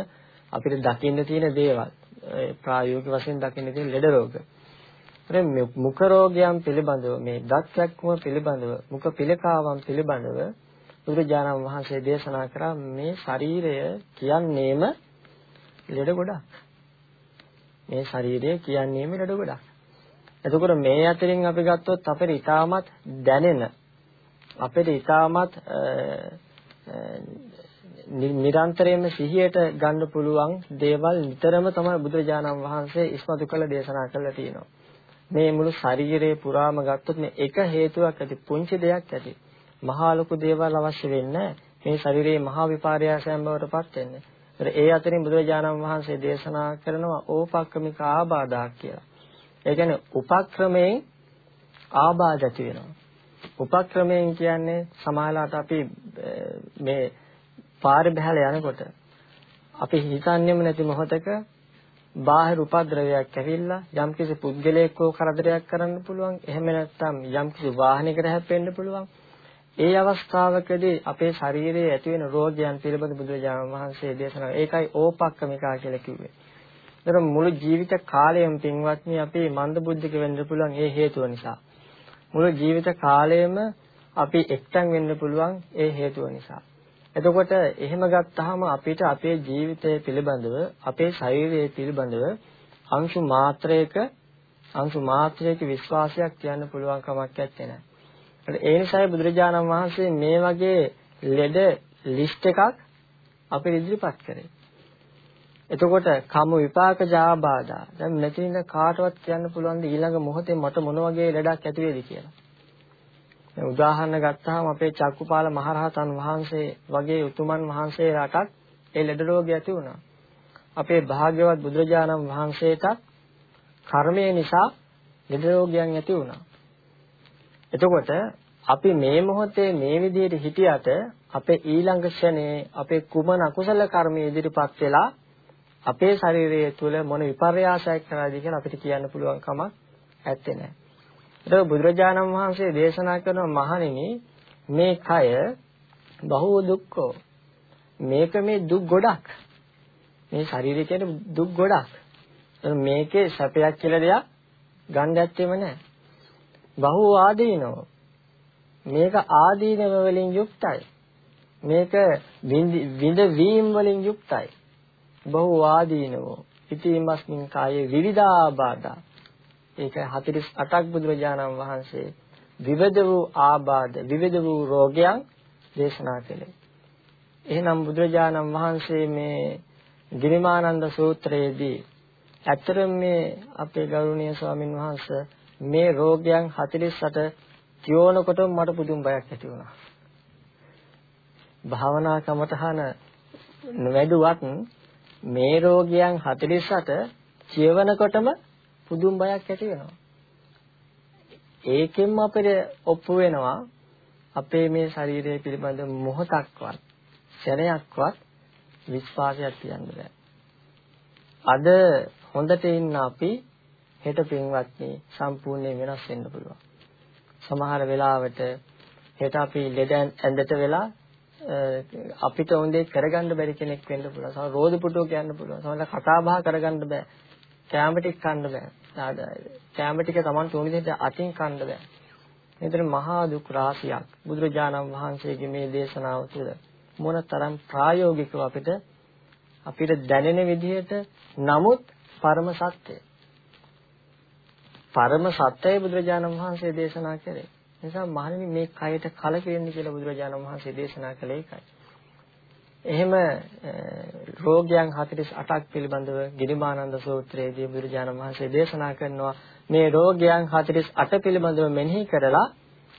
අපිට දකින්න තියෙන දේවල් ප්‍රායෝගික වශයෙන් දකින්න තියෙන ලෙඩ රෝග. ඒ මුඛ රෝගයන් පිළිබඳව මේ දත් කැක්කුම පිළිබඳව මුඛ පිළිකාවන් පිළිබඳව බුදුරජාණන් වහන්සේ දේශනා කරා මේ ශරීරය කියන්නේම ලෙඩ ගොඩක්. මේ ශරීරය කියන්නේම ලෙඩ ගොඩක්. එතකොට මේ අතරින් අපි ගත්තොත් අපිට ඊටමත් දැනෙන අපිට ඊටමත් නිරන්තරයෙන්ම සිහියට ගන්න පුළුවන් දේවල් නිතරම තමයි බුදුරජාණන් වහන්සේ ඉස්මතු කළ දේශනා කළා තියෙනවා. මේ මුළු ශරීරයේ පුරාම ගත්තොත් මේ එක හේතුවක් ඇති පුංචි දෙයක් ඇති. මහා ලොකු දේවල් අවශ්‍ය වෙන්නේ මේ ශරීරයේ මහා විපාරයාසයන් බවට පත් වෙන්නේ. ඒ අතරින් බුදුරජාණන් වහන්සේ දේශනා කරනවා ඕපක්‍රමික ආබාධා කියලා. ඒ කියන්නේ උපක්‍රමයෙන් ආබාධ ඇති වෙනවා. උපක්‍රමයෙන් කියන්නේ සමාලාට අපි මේ පාරේ බහලා යනකොට අපි හිතන්නේම නැති මොහොතක බාහිර උපද්‍රවයක් ඇවිල්ලා යම්කිසි පුද්ගලයෙක්ව කරදරයක් කරන්න පුළුවන්. එහෙම නැත්නම් යම්කිසි වාහනයකට හැප්පෙන්න පුළුවන්. ඒ අවස්ථාවකදී අපේ ශරීරයේ ඇතිවෙන රෝගයන් පිළිබඳ බුදුරජාණන් වහන්සේ දේශනා ඒකයි ඕපක්කමිකා කියලා කිව්වේ. ඒතර මුළු ජීවිත කාලයම පින්වත්නි අපි මන්දබුද්ධික වෙන්න පුළුවන් ඒ හේතුව නිසා. මුළු ජීවිත කාලයම අපි එක්තැන් වෙන්න පුළුවන් ඒ හේතුව නිසා. එතකොට එහෙම ගත්තාම අපිට අපේ ජීවිතය පිළිබඳව අපේ ශරීරය පිළිබඳව අංශු මාත්‍රයක අංශු මාත්‍රයක විශ්වාසයක් කියන්න පුළුවන් කමක් නැත්තේ. ඒ නිසායි බුදුරජාණන් වහන්සේ මේ වගේ ලෙඩ ලිස්ට් එකක් අපිට ඉදිරිපත් කරේ. එතකොට කම විපාක ජාබාධා. දැන් මෙතනින් කාටවත් කියන්න පුළුවන් ද ඊළඟ මොහොතේ මට මොන වගේ ලෙඩක් ඇති වෙයිද කියලා. දැන් උදාහරණ ගත්තාම අපේ චක්කුපාල මහරහතන් වහන්සේ වගේ උතුමන් වහන්සේලාටත් ඒ ලෙඩ රෝගය ඇති වුණා. අපේ භාග්‍යවත් බුදුරජාණන් වහන්සේටත් කර්මය නිසා ලෙඩ රෝගයන් ඇති වුණා. එතකොට අපි මේ මොහොතේ මේ විදිහට හිටියට අපේ ඊළඟ ක්ෂණේ අපේ කුමන අකුසල කර්ම ඉදිරිපත් වෙලා අපේ ශරීරය තුළ මොන විපර්යාසයක් කරාද කියලා අපිට කියන්න පුළුවන් කමක් ඇත්තේ නැහැ. ඒක බුදුරජාණන් වහන්සේ දේශනා කරන මහණෙනි මේ කය බහුව දුක්ඛෝ. මේක මේ දුක් ගොඩක්. මේ ශරීරය කියන්නේ දුක් ගොඩක්. මේකේ සැපයක් කියලා දෙයක් ගන්න ඇත්තෙම නැහැ. බහු ආදීනෝ මේක ආදීනව වලින් යුක්තයි මේක විඳ වීම වලින් යුක්තයි බහු ආදීනෝ ඉතිමස්මින් කායේ විවිධාබාධා. ඒක 48ක් බුදුරජාණන් වහන්සේ විවිධ වූ ආබාධ විවිධ වූ රෝගයන් දේශනා කළේ. එහෙනම් බුදුරජාණන් වහන්සේ මේ ගිරිමානන්ද සූත්‍රයේදී ඇත්තටම මේ අපේ ගෞරවනීය ස්වාමින් වහන්සේ මේ රෝගයන් 48 කියවනකොට මට පුදුම බයක් ඇති වුණා. භාවනා කමතහන නොවැඩුවත් මේ රෝගයන් 48 කියවනකොටම පුදුම බයක් ඇති වෙනවා. ඒකෙන්ම අපිට ඔප්පු වෙනවා අපේ මේ ශරීරය පිළිබඳ මොහොතක්වත් ක්ෂණයක්වත් විශ්වාසයක් තියන්න බෑ. අද හොඳට ඉන්න අපි හෙට පින්වත්නි සම්පූර්ණයෙන් වෙනස් වෙන්න පුළුවන්. සමහර වෙලාවට හෙට අපි ලෙඩ ඇඳට වෙලා අපිට හොඳේ කරගන්න බැරි කෙනෙක් වෙන්න පුළුවන්. සමහර රෝද පුටුව කියන්න පුළුවන්. සමහර කතා බහ කරගන්න බෑ. කැම ටික කන්න බෑ. කැම ටික Taman තෝනි දෙයට අතින් කන්න බෑ. මෙතන මහා දුක් රාශියක් බුදුරජාණන් වහන්සේගේ මේ දේශනාව තුළ මොනතරම් ප්‍රායෝගිකව අපිට අපිට දැනෙන විදිහට නමුත් පරම සත්‍යය පරම සත්‍යය බුදුරජාණන් වහන්සේ දේශනා කළේ. නිසා මහණෙනි මේ කයට කලකිරෙන්න කියලා බුදුරජාණන් වහන්සේ දේශනා කළේ ඒකයි. එහෙම රෝගයන් 48ක් පිළිබඳව ගිරිමානන්ද සූත්‍රයේදී බුදුරජාණන් වහන්සේ දේශනා කරනවා මේ රෝගයන් 48 පිළිබඳව මෙනෙහි කරලා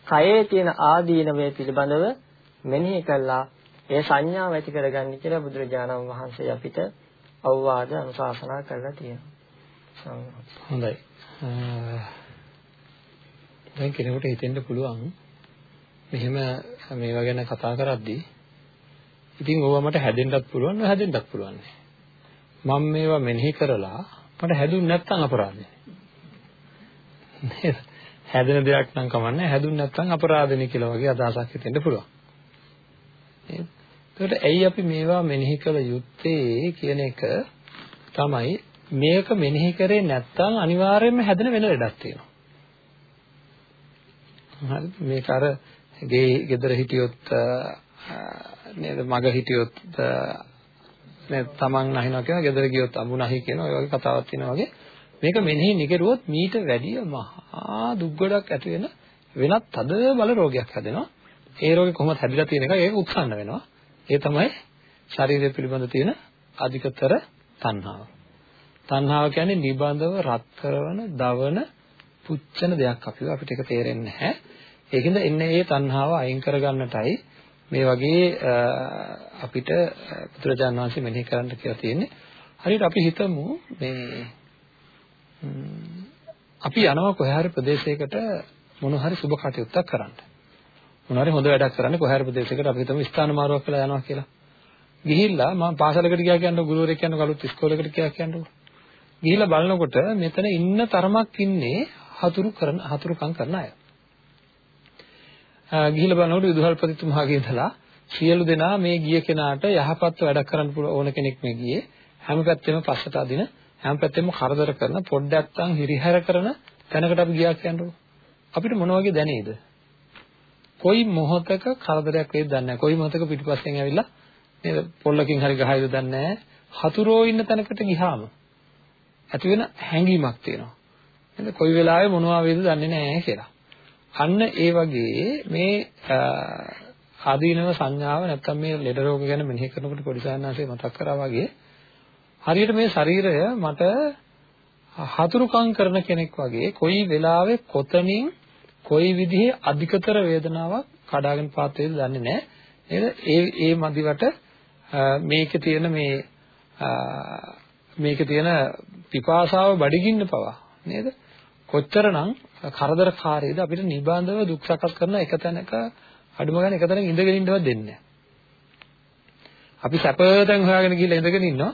කයේ තියෙන ආදීනවය පිළිබඳව මෙනෙහි කළා ඒ සංඥාව ඇති කරගන්න කියලා බුදුරජාණන් වහන්සේ අපිට අවවාද අනුශාසනා කරලා තියෙනවා. හොඳයි. දැන් කෙනෙකුට හිතෙන්න පුළුවන් මෙහෙම මේවා ගැන කතා කරද්දී ඉතින් ඕවා මට හැදෙන්නත් පුළුවන් නොහැදෙන්නත් පුළුවන්. මම මේවා මෙනෙහි කරලා මට හැදුන්නේ නැත්නම් අපරාධනේ. නේද? හැදෙන දෙයක් නම් කමන්නේ හැදුන්නේ නැත්නම් අපරාධනේ කියලා වගේ අදහසක් හිතෙන්න පුළුවන්. නේද? ඒකට ඇයි අපි මේවා මෙනෙහි කළ යුත්තේ කියන එක තමයි මේක මෙනෙහි කරේ නැත්නම් අනිවාර්යයෙන්ම හැදෙන වෙන ලඩක් තියෙනවා. හරිද? මේක අර ගේ ගෙදර හිටියොත් නේද මග හිටියොත් නේද තමන් නැහිනවා කියන ගෙදර ගියොත් අඹු නැහි කියන ඔය වගේ කතාවක් තියෙනවා වගේ මේක මෙනෙහි නිකරුවොත් මීට වැඩිය මහා දුක් ගොඩක් ඇති වෙන වෙනත් තද බල රෝගයක් හැදෙනවා. ඒ රෝගේ කොහොමද හැදිලා තියෙන එක ඒක උත්සන්න වෙනවා. ඒ තමයි ශරීරය පිළිබඳ තියෙන අධිකතර තණ්හාව. තණ්හාව කියන්නේ නිබඳව රත් කරන, දවන, පුච්චන දෙයක් අපිව අපිට ඒක තේරෙන්නේ නැහැ. ඒකින්ද එන්නේ මේ තණ්හාව අයින් කරගන්නටයි මේ වගේ අපිට බුදුරජාණන් වහන්සේ මෙනෙහි කරන්න කියලා තියෙන්නේ. හරියට අපි හිතමු මේ අපි යනවා කොහේ හරි ප්‍රදේශයකට මොන හරි සුබ කටයුත්තක් කරන්න. මොන හරි හොඳ වැඩක් කරන්න කොහේ හරි ප්‍රදේශයකට අපි හිතමු ස්ථාන මාරුවක් කළා යනවා කියලා. ගිහිල්ලා මම පාසලකට ගියා කියන්නකො ගුරුවරයෙක් කියන්නකො අලුත් ඉස්කෝලේකට ගියා කියන්නකො. ගිහිල්ලා බලනකොට මෙතන ඉන්න තරමක් ඉන්නේ හතුරු කරන හතුරුකම් කරන අය. ගිහිල්ලා බලනකොට විදුහල්පතිතුමාගේ ඉඳලා සියලු දෙනා මේ ගිය කෙනාට යහපත්ව වැඩ කරන්න පුළුවන් ඕන කෙනෙක් මේ ගියේ. හැම පැත්තෙම පස්සට අදින හැම පැත්තෙම කරදර කරන පොඩ්ඩක්නම් හිරිහැර කරන තැනකට අපි ගියා කියන්නකො අපිට මොන වගේ දැනේද? කොයි මොහොතක කරදරයක් වේද දන්නේ නැහැ. කොයි මොහොතක පිටිපස්සෙන් ඇවිල්ලා නේද පොල්ලකින් හරි ගහයිද දන්නේ නැහැ. හතුරෝ ඉන්න තැනකට ගිහාම ඇති වෙන හැඟීමක් තියෙනවා. නේද කොයි වෙලාවෙ මොනවා වේද දන්නේ නැහැ කියලා. අන්න ඒ වගේ මේ ආදීනව සංඥාව නැත්තම් මේ ලෙඩ රෝග ගැන මෙනෙහි කරනකොට පොඩි සාන්නාසේ මතක් කරා වගේ හරියට මේ ශරීරය මට හතුරුකම් කරන කෙනෙක් වගේ කොයි වෙලාවෙ කොතනින් කොයි විදිහේ අධිකතර වේදනාවක් කඩාගෙන පාත් වේද දන්නේ නැහැ. නේද? ඒ ඒ මදිවට මේකේ තියෙන මේ මේකේ තියෙන පිපාසාව බඩගින්න පවා. නේද? කොච්චරනම් කරදරකාරීද අපිට නිබඳව දුක් සකස් කරන එක තැනක අඩුම ගන්න එක තැනක ඉඳගෙන ඉන්නවත් දෙන්නේ අපි සැපතෙන් හොයාගෙන ගිහලා ඉඳගෙන ඉන්නවා.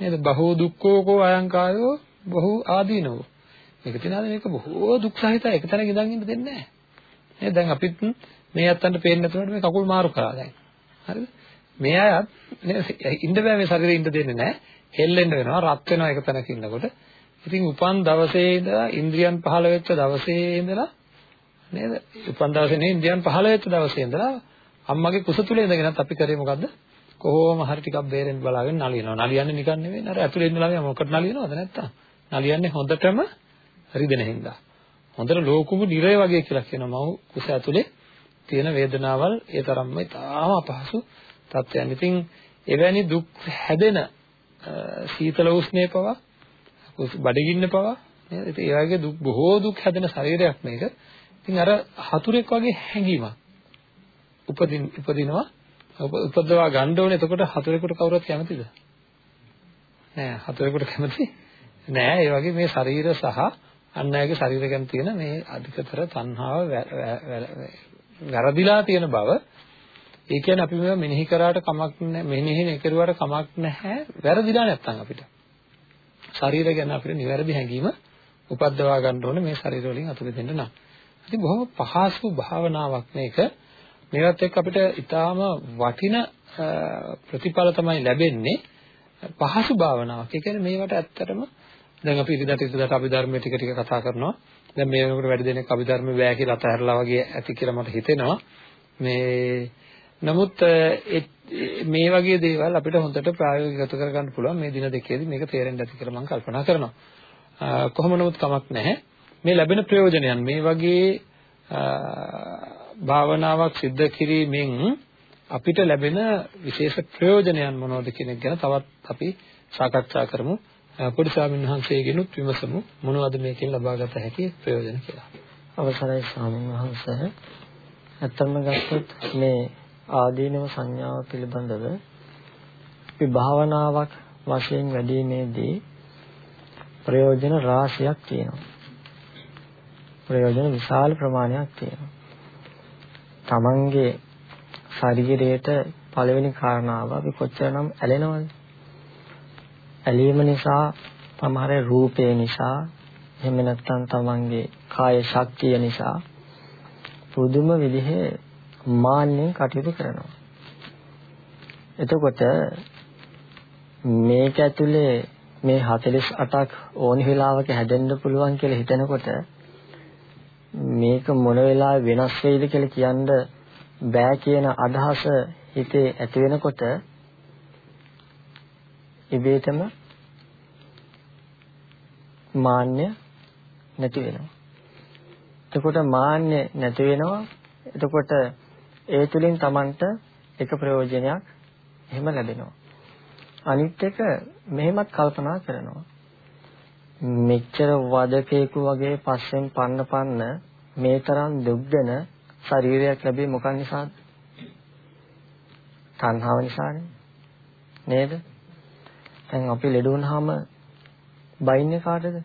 නේද? බහෝ දුක්ඛෝ කෝ අයං කායෝ බහු ආදීනෝ. මේක තියනවාද මේක බොහෝ දුක් සහිතයි එක තැනක ඉඳන් ඉන්න දෙන්නේ නැහැ. නේද? දැන් අපිත් මේ අත්තන්ට පේන්නේ නැතුනට මේ කකුල් මාරු කරා දැන්. හරිද? මේ අයත් ඉන්න බෑ මේ ශරීරෙ ඉන්න දෙන්නේ නැහැ. හෙල්ලෙන්න වෙනවා රත් වෙනවා එක තැනක ඉන්නකොට. ඉතින් උපන් දවසේ ඉඳලා ඉන්ද්‍රියන් පහළ වෙච්ච දවසේ ඉඳලා නේද? උපන් දවසේ නේ ඉන්ද්‍රියන් පහළ වෙච්ච දවසේ ඉඳලා අම්මගේ කුස තුලේ ඉඳගෙනත් අපි කරේ මොකද්ද? කොහොම හරි ටිකක් බේරෙන්න බලාගෙන නලියනවා. නලියන්නේ නිකන් නෙවෙයි අර ඇතුලේ ඉන්න ළමයා මොකට නලියනවද නැත්තම්? නලියන්නේ හොඳටම රිදෙන හින්දා. හොඳට ලෝකුමු නිරය වගේ කියලා කියනවා මව් කුස ඇතුලේ තියෙන වේදනාවල් ඒ තරම්ම ඉතාම අපහසු තත්ත්වයන්. ඉතින් එවැනි දුක් හැදෙන සීතල උෂ්ණේ පවා බඩගින්න පවා නේද? ඉතින් ඒ වගේ දුක් බොහෝ දුක් හැදෙන ශරීරයක් මේක. ඉතින් අර හතුරෙක් වගේ හැඟීමක් උපදින උපදිනවා උපදවා ගන්න ඕනේ. එතකොට හතුරෙකුට කවුරුත් කැමතිද? නෑ හතුරෙකුට කැමති නෑ. ඒ වගේ මේ ශරීර සහ අන් අයගේ ශරීර ගැන තියෙන මේ අධිකතර තණ්හාව වැරදිලා තියෙන බව ඒ කියන්නේ අපි මේවා මෙනෙහි කරාට කමක් නැහැ මෙනෙහි නෙකරුවාට කමක් නැහැ වැරදිලා නැත්තම් අපිට ශරීරය ගැන අපිට නිවැරදි හැඟීම උපද්දවා ගන්න ඕනේ මේ ශරීර වලින් අතුරු දෙන්න නම්. ඉතින් බොහොම පහසු භාවනාවක් මේක. මේවත් එක්ක අපිට ඊටාම වටින ප්‍රතිඵල තමයි ලැබෙන්නේ. පහසු භාවනාවක්. ඒ කියන්නේ මේවට ඇත්තටම දැන් අපි ඉරිදට ඉරිදට අභිධර්මයේ ටික ටික කතා කරනවා. දැන් මේ වෙනකොට වැඩි දෙනෙක් අභිධර්ම බෑ කියලා අතහැරලා වගේ ඇති කියලා මට හිතෙනවා. මේ නමුත් මේ වගේ දේවල් අපිට හොඳට ප්‍රායෝගිකව කරගන්න පුළුවන් මේ දින දෙකේදී මේක තේරෙන්න ඇති කියලා මම කල්පනා කරනවා. කොහොම නමුත් කමක් නැහැ. මේ ලැබෙන ප්‍රයෝජනයන් මේ වගේ භාවනාවක් සිද්ධ කිරීමෙන් අපිට ලැබෙන විශේෂ ප්‍රයෝජනයන් මොනවද කියන එක ගැන තවත් අපි සාකච්ඡා කරමු. පොඩි ස්වාමීන් වහන්සේගෙනුත් විමසමු මොනවද මේකෙන් ලබාගත හැකි ප්‍රයෝජන කියලා. අවසරයි ස්වාමීන් වහන්සේ. ඇත්තම ගත්තොත් මේ ආදීනව සංඥාව පිළිබඳව අපි භාවනාවක් වශයෙන් වැඩිීමේදී ප්‍රයෝජන රාශියක් තියෙනවා. ප්‍රයෝජන විශාල ප්‍රමාණයක් තියෙනවා. තමන්ගේ ශරීරයට පළවෙනි කාරණාව අපි කොච්චරනම් ඇලෙනවද? ඇලීම නිසා සමහර රූපේ නිසා එහෙම නැත්නම් තමන්ගේ කාය ශක්තිය නිසා පුදුම විදිහේ මාන්නෙන් කටයුතු කරනවා. එතකොට මේක ඇතුලේ මේ 48ක් ඕනි වෙලාවක හැදෙන්න පුළුවන් කියලා හිතනකොට මේක මොන වෙලාවෙ වෙනස් වෙයිද කියලා කියන්න බෑ කියන අදහස හිතේ ඇති වෙනකොට ඉබේටම මාන්නය නැති වෙනවා. එතකොට මාන්නය නැති වෙනවා. එතකොට ඒ තුලින් Tamanට එක ප්‍රයෝජනයක් එහෙම ලැබෙනවා. අනිත් එක මෙහෙමත් කල්පනා කරනවා. මෙච්චර වදකේකු වගේ පස්සෙන් පන්න පන්න මේ තරම් දුක් දෙන ශරීරයක් ලැබෙන්නේ මොකක් නිසාද? තණ්හාව නිසානේ. නේද? දැන් අපි ලෙඩ වුණාම බයින්නේ කාටද?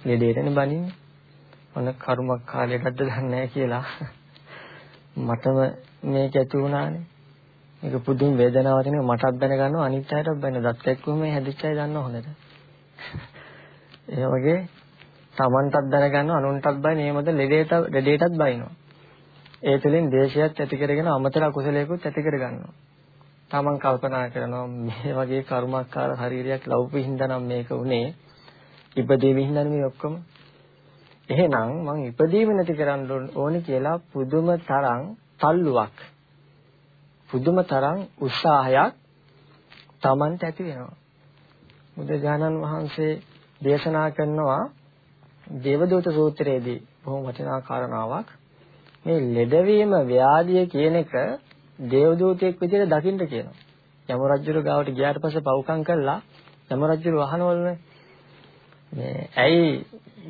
ලෙඩේටනේ බනින්නේ. ඔන්න කර්මක් කාලයකටද දන්නේ නැහැ කියලා. මටම මේක ඇති වුණානේ. මේක පුදුම වේදනාවක් නේ මටත් දැනගන්නවා අනිත් අයටත් දැන. දත් එක්කම මේ හැදිච්ච අය දන්නව හොඳට. ඒ වගේ Tamanටත් දැනගන්නවා අනුන්ටත් බය මේ මොකද ලෙඩේට ලෙඩේටත් බයිනවා. ඒ තුළින් දේශයත් ඇති කරගෙන අමතර අකුසලයකුත් ඇති කරගන්නවා. Taman කල්පනා කරනවා මේ වගේ කර්මකාර ශරීරයක් ලෞපි හින්දා නම් මේක උනේ. ඉපදීමේ හින්දා මේ ඔක්කොම. එහෙනම් මං ඉපදීම නැති කරන්න ඕනේ කියලා පුදුම තරම් තල්ලුවක් පුදුම තරම් උත්සාහයක් Tamanට ඇති වෙනවා. බුදුජානන් වහන්සේ දේශනා කරනවා දේවදූත සූත්‍රයේදී බොහොම වටිනා කාරණාවක් මේ ලෙඩවීම ව්‍යාධිය කියන එක දේවදූතයෙක් විදිහට දකින්න කියනවා. යම රජුගේ ගාවට ගියාට පස්සේ පව්කම් කළා යම රජු අහනවලුනේ මේ ඇයි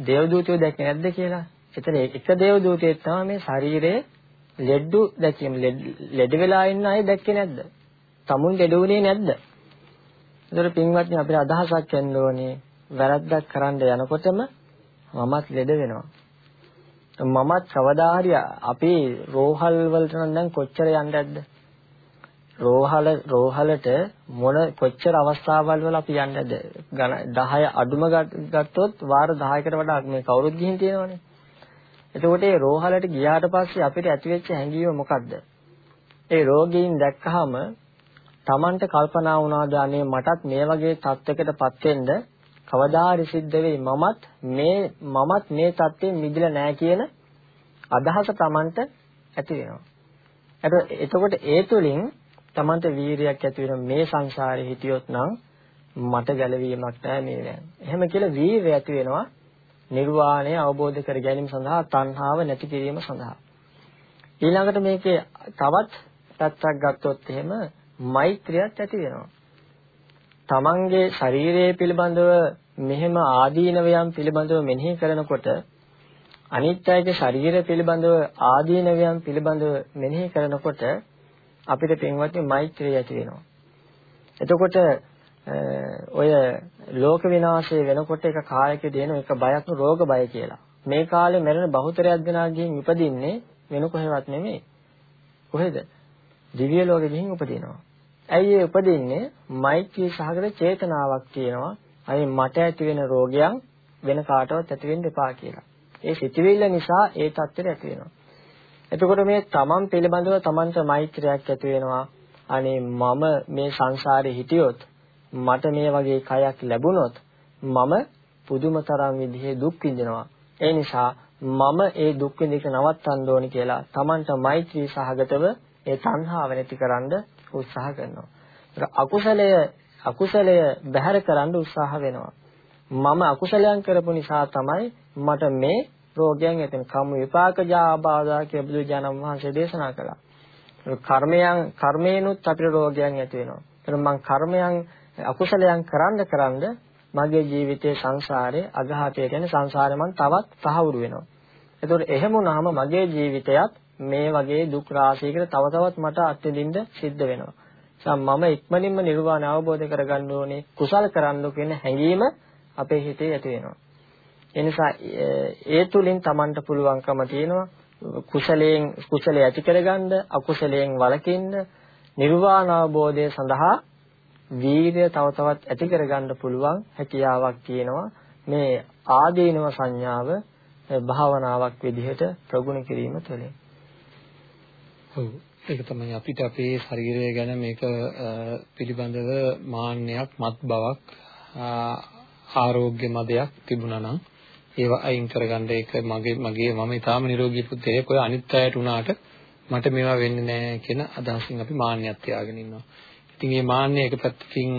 දේවදූතයෝ දැක්කේ නැද්ද කියලා. එතන එක දේවදූතයෙක් තමයි මේ ශරීරයේ ලෙඩු දැකීම ලෙඩ වෙලා ඉන්න අය දැක්කේ නැද්ද? tamun ලෙඩ වුණේ නැද්ද? ඒතර පින්වත්නි අපිට අදහසක් ගන්න ඕනේ වැරද්දක් කරන්න යනකොටම මමත් ලෙඩ වෙනවා. මමත් කවදා හරි අපි රෝහල් වලට නම් දැන් කොච්චර යන්න ඇද්ද? රෝහල රෝහලට මොන කොච්චර අවස්ථාවල් වල අපි යන්න ඇද්ද? 10 අඩුම ගත්තොත් වාර 10කට වඩා මේ කවුරුත් ගිහින් තියෙනවනේ. එතකොට ඒ රෝහලට ගියාට පස්සේ අපිට ඇතිවෙච්ච හැඟීම මොකද්ද? ඒ රෝගීන් දැක්කහම Tamanට කල්පනා වුණාද අනේ මටත් මේ වගේ තත්යකටපත් වෙන්න කවදා හරි සිද්ධ වෙයි මමත් මේ මමත් මේ තත්ත්වෙන් මිදලා නැහැ කියන අදහස Tamanට ඇති වෙනවා. එතකොට ඒ තුලින් Tamanට වීරියක් ඇති වෙන මේ සංසාරේ හිටියොත් නම් මට ගැලවීමක් නැහැ මේ දැන්. එහෙම කියලා වීරිය ඇති වෙනවා. නිර්වාණය අවබෝධ කර ගැනීම සඳහා තණ්හාව නැති කිරීම සඳහා. ඊළඟට මේකේ තවත් පැත්තක් ගත්තොත් එහෙම මෛත්‍රියත් ඇති වෙනවා. තමන්ගේ ශරීරය පිළිබඳව මෙහෙම ආදීනවයන් පිළිබඳව මෙනෙහි කරනකොට අනිත්‍යයේ ශරීරය පිළිබඳව ආදීනවයන් පිළිබඳව මෙනෙහි කරනකොට අපිට පින්වත්නි මෛත්‍රිය ඇති වෙනවා. එතකොට ඔය ලෝක විනාශය වෙනකොට එක කායකදී එන එක බයක් රෝග බය කියලා. මේ කාලේ මැරෙන බහුතරයක් දෙනා ගිහින් ඉපදින්නේ වෙන කොහෙවත් නෙමෙයි. කොහෙද? දිව්‍ය ලෝකෙ ගිහින් උපදිනවා. ඇයි ඒ උපදින්නේ? මෛත්‍රී සහගත චේතනාවක් තියෙනවා. අයි මට ඇති වෙන රෝගයන් වෙන කාටවත් ඇති වෙන්න එපා කියලා. ඒ සිතිවිල්ල නිසා ඒ தත්ත්වෙට ඇති වෙනවා. එතකොට මේ තමන් පිළිබඳව තමන්ට මෛත්‍රියක් ඇති වෙනවා. අනේ මම මේ සංසාරේ හිටියොත් මට මේ වගේ කයක් ලැබුණොත් මම පුදුම තරම් විදිහේ දුක් විඳිනවා. ඒ නිසා මම ඒ දුක් විඳික නවත්තන්න ඕනි කියලා Tamanට මෛත්‍රී සහගතව ඒ තණ්හාව නැතිකරන්න උත්සාහ කරනවා. අකුසලය අකුසලය බැහැර කරන්න උත්සාහ වෙනවා. මම අකුසලයන් කරපු නිසා තමයි මට මේ රෝගයන් ඇතිවෙන කම්ම විපාකජා ආබාධා කියලා බුදුජානක වහන්සේ දේශනා කළා. කර්මයන් කර්මේනුත් අපිට රෝගයන් ඇති වෙනවා. එහෙනම් මං කර්මයන් අකුසලයන් කරන්න කරන්න මගේ ජීවිතයේ සංසාරේ අගහතේ කියන්නේ සංසාරේ මං තවත් තහවුරු වෙනවා. ඒතකොට එහෙම වුණාම මගේ ජීවිතයත් මේ වගේ දුක් රාශියකට තව තවත් මට අත්විඳින්න සිද්ධ වෙනවා. මම ඉක්මනින්ම නිර්වාණය අවබෝධ කරගන්න ඕනේ කුසල කරන්න කියන හැඟීම අපේ හිතේ ඇති වෙනවා. ඒ නිසා ඒ තුලින් Tamanට පුළුවන්කම තියෙනවා කුසලයෙන් කුසලයේ ඇති කරගන්න අකුසලයෙන් වළකින්න නිර්වාණ අවබෝධය සඳහා වීර්ය තව තවත් ඇති කරගන්න පුළුවන් හැකියාවක් තියෙනවා මේ ආදීනව සංඥාව භාවනාවක් විදිහට ප්‍රගුණ කිරීම තුළින්. ඔව් ඒක තමයි අපිට අපේ ශරීරය ගැන මේක පිළිබඳව මාන්නයක් මත් බවක් ආරෝග්‍ය මදයක් තිබුණා නම් ඒවා අයින් කරගන්න ඒක මගේ මගේ මම ඊටාම නිරෝගී පුතේ කොයි අනිත් අයට උනාට මට මේවා වෙන්නේ නැහැ කියන අදහසින් අපි මාන්නයක් තියාගෙන ඉන්නවා. ඉතින් මේ මාන්නය එක පැත්තකින්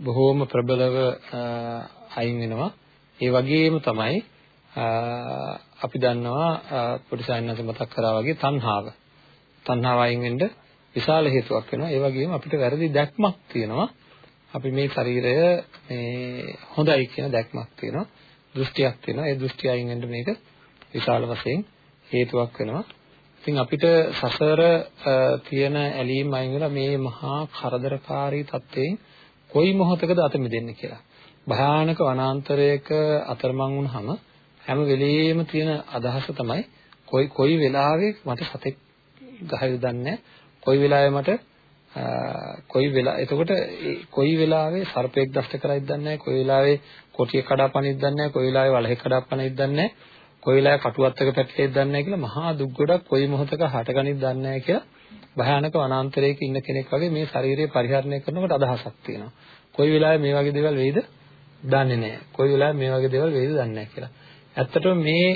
බොහෝම ප්‍රබලව අයින් වෙනවා. ඒ වගේම තමයි අපි දන්නවා පොඩි සායනස මතක් කරා වගේ තණ්හාව. තණ්හාව අයින් වෙන්න විශාල හේතුවක් වෙනවා. ඒ වගේම අපිට වැරදි දැක්මක් තියෙනවා. අපි මේ ශරීරය මේ හොඳයි කියන දැක්මක් තියෙනවා. දෘෂ්ටියක් තියෙනවා. ඒ දෘෂ්ටි අයින් වෙන්න මේක විශාල වශයෙන් හේතුවක් වෙනවා. ඉතින් අපිට සසර තියෙන ඇලීම් අයින් වෙලා මේ මහා කරදරකාරී තත්ත්වයෙන් කොයි මොහොතකද අත මිදෙන්න කියලා. භයානක වනාන්තරයක අතරමං වුණාම හැම වෙලෙම තියෙන අදහස තමයි කොයි කොයි වෙලාවෙ මට සතෙක් ගහයිද දන්නේ කොයි වෙලාවෙ මට කොයි වෙලා එතකොට කොයි වෙලාවෙ සර්පෙක් දෂ්ට කරයිද දන්නේ කොයි වෙලාවෙ කොටිය කඩාපනින්ද දන්නේ කොයි වෙලාවෙ වලහෙක් කඩාපනින්ද දන්නේ කොයි වෙලාවෙ කටුවත්තක පැටලෙයිද දන්නේ කියලා මහා දුක් ගොඩක් කොයි මොහොතක හටගනින්ද දන්නේ කියලා භයානක වනාන්තරයක ඉන්න කෙනෙක් වගේ මේ ශරීරය පරිහරණය කරනකොට අදහසක් තියෙනවා. කොයි වෙලාවෙ මේ වගේ දේවල් වෙයිද? දන්නේ නැහැ. කොයි වෙලාවෙ මේ වගේ දේවල් වෙයිද? දන්නේ නැහැ කියලා. ඇත්තටම මේ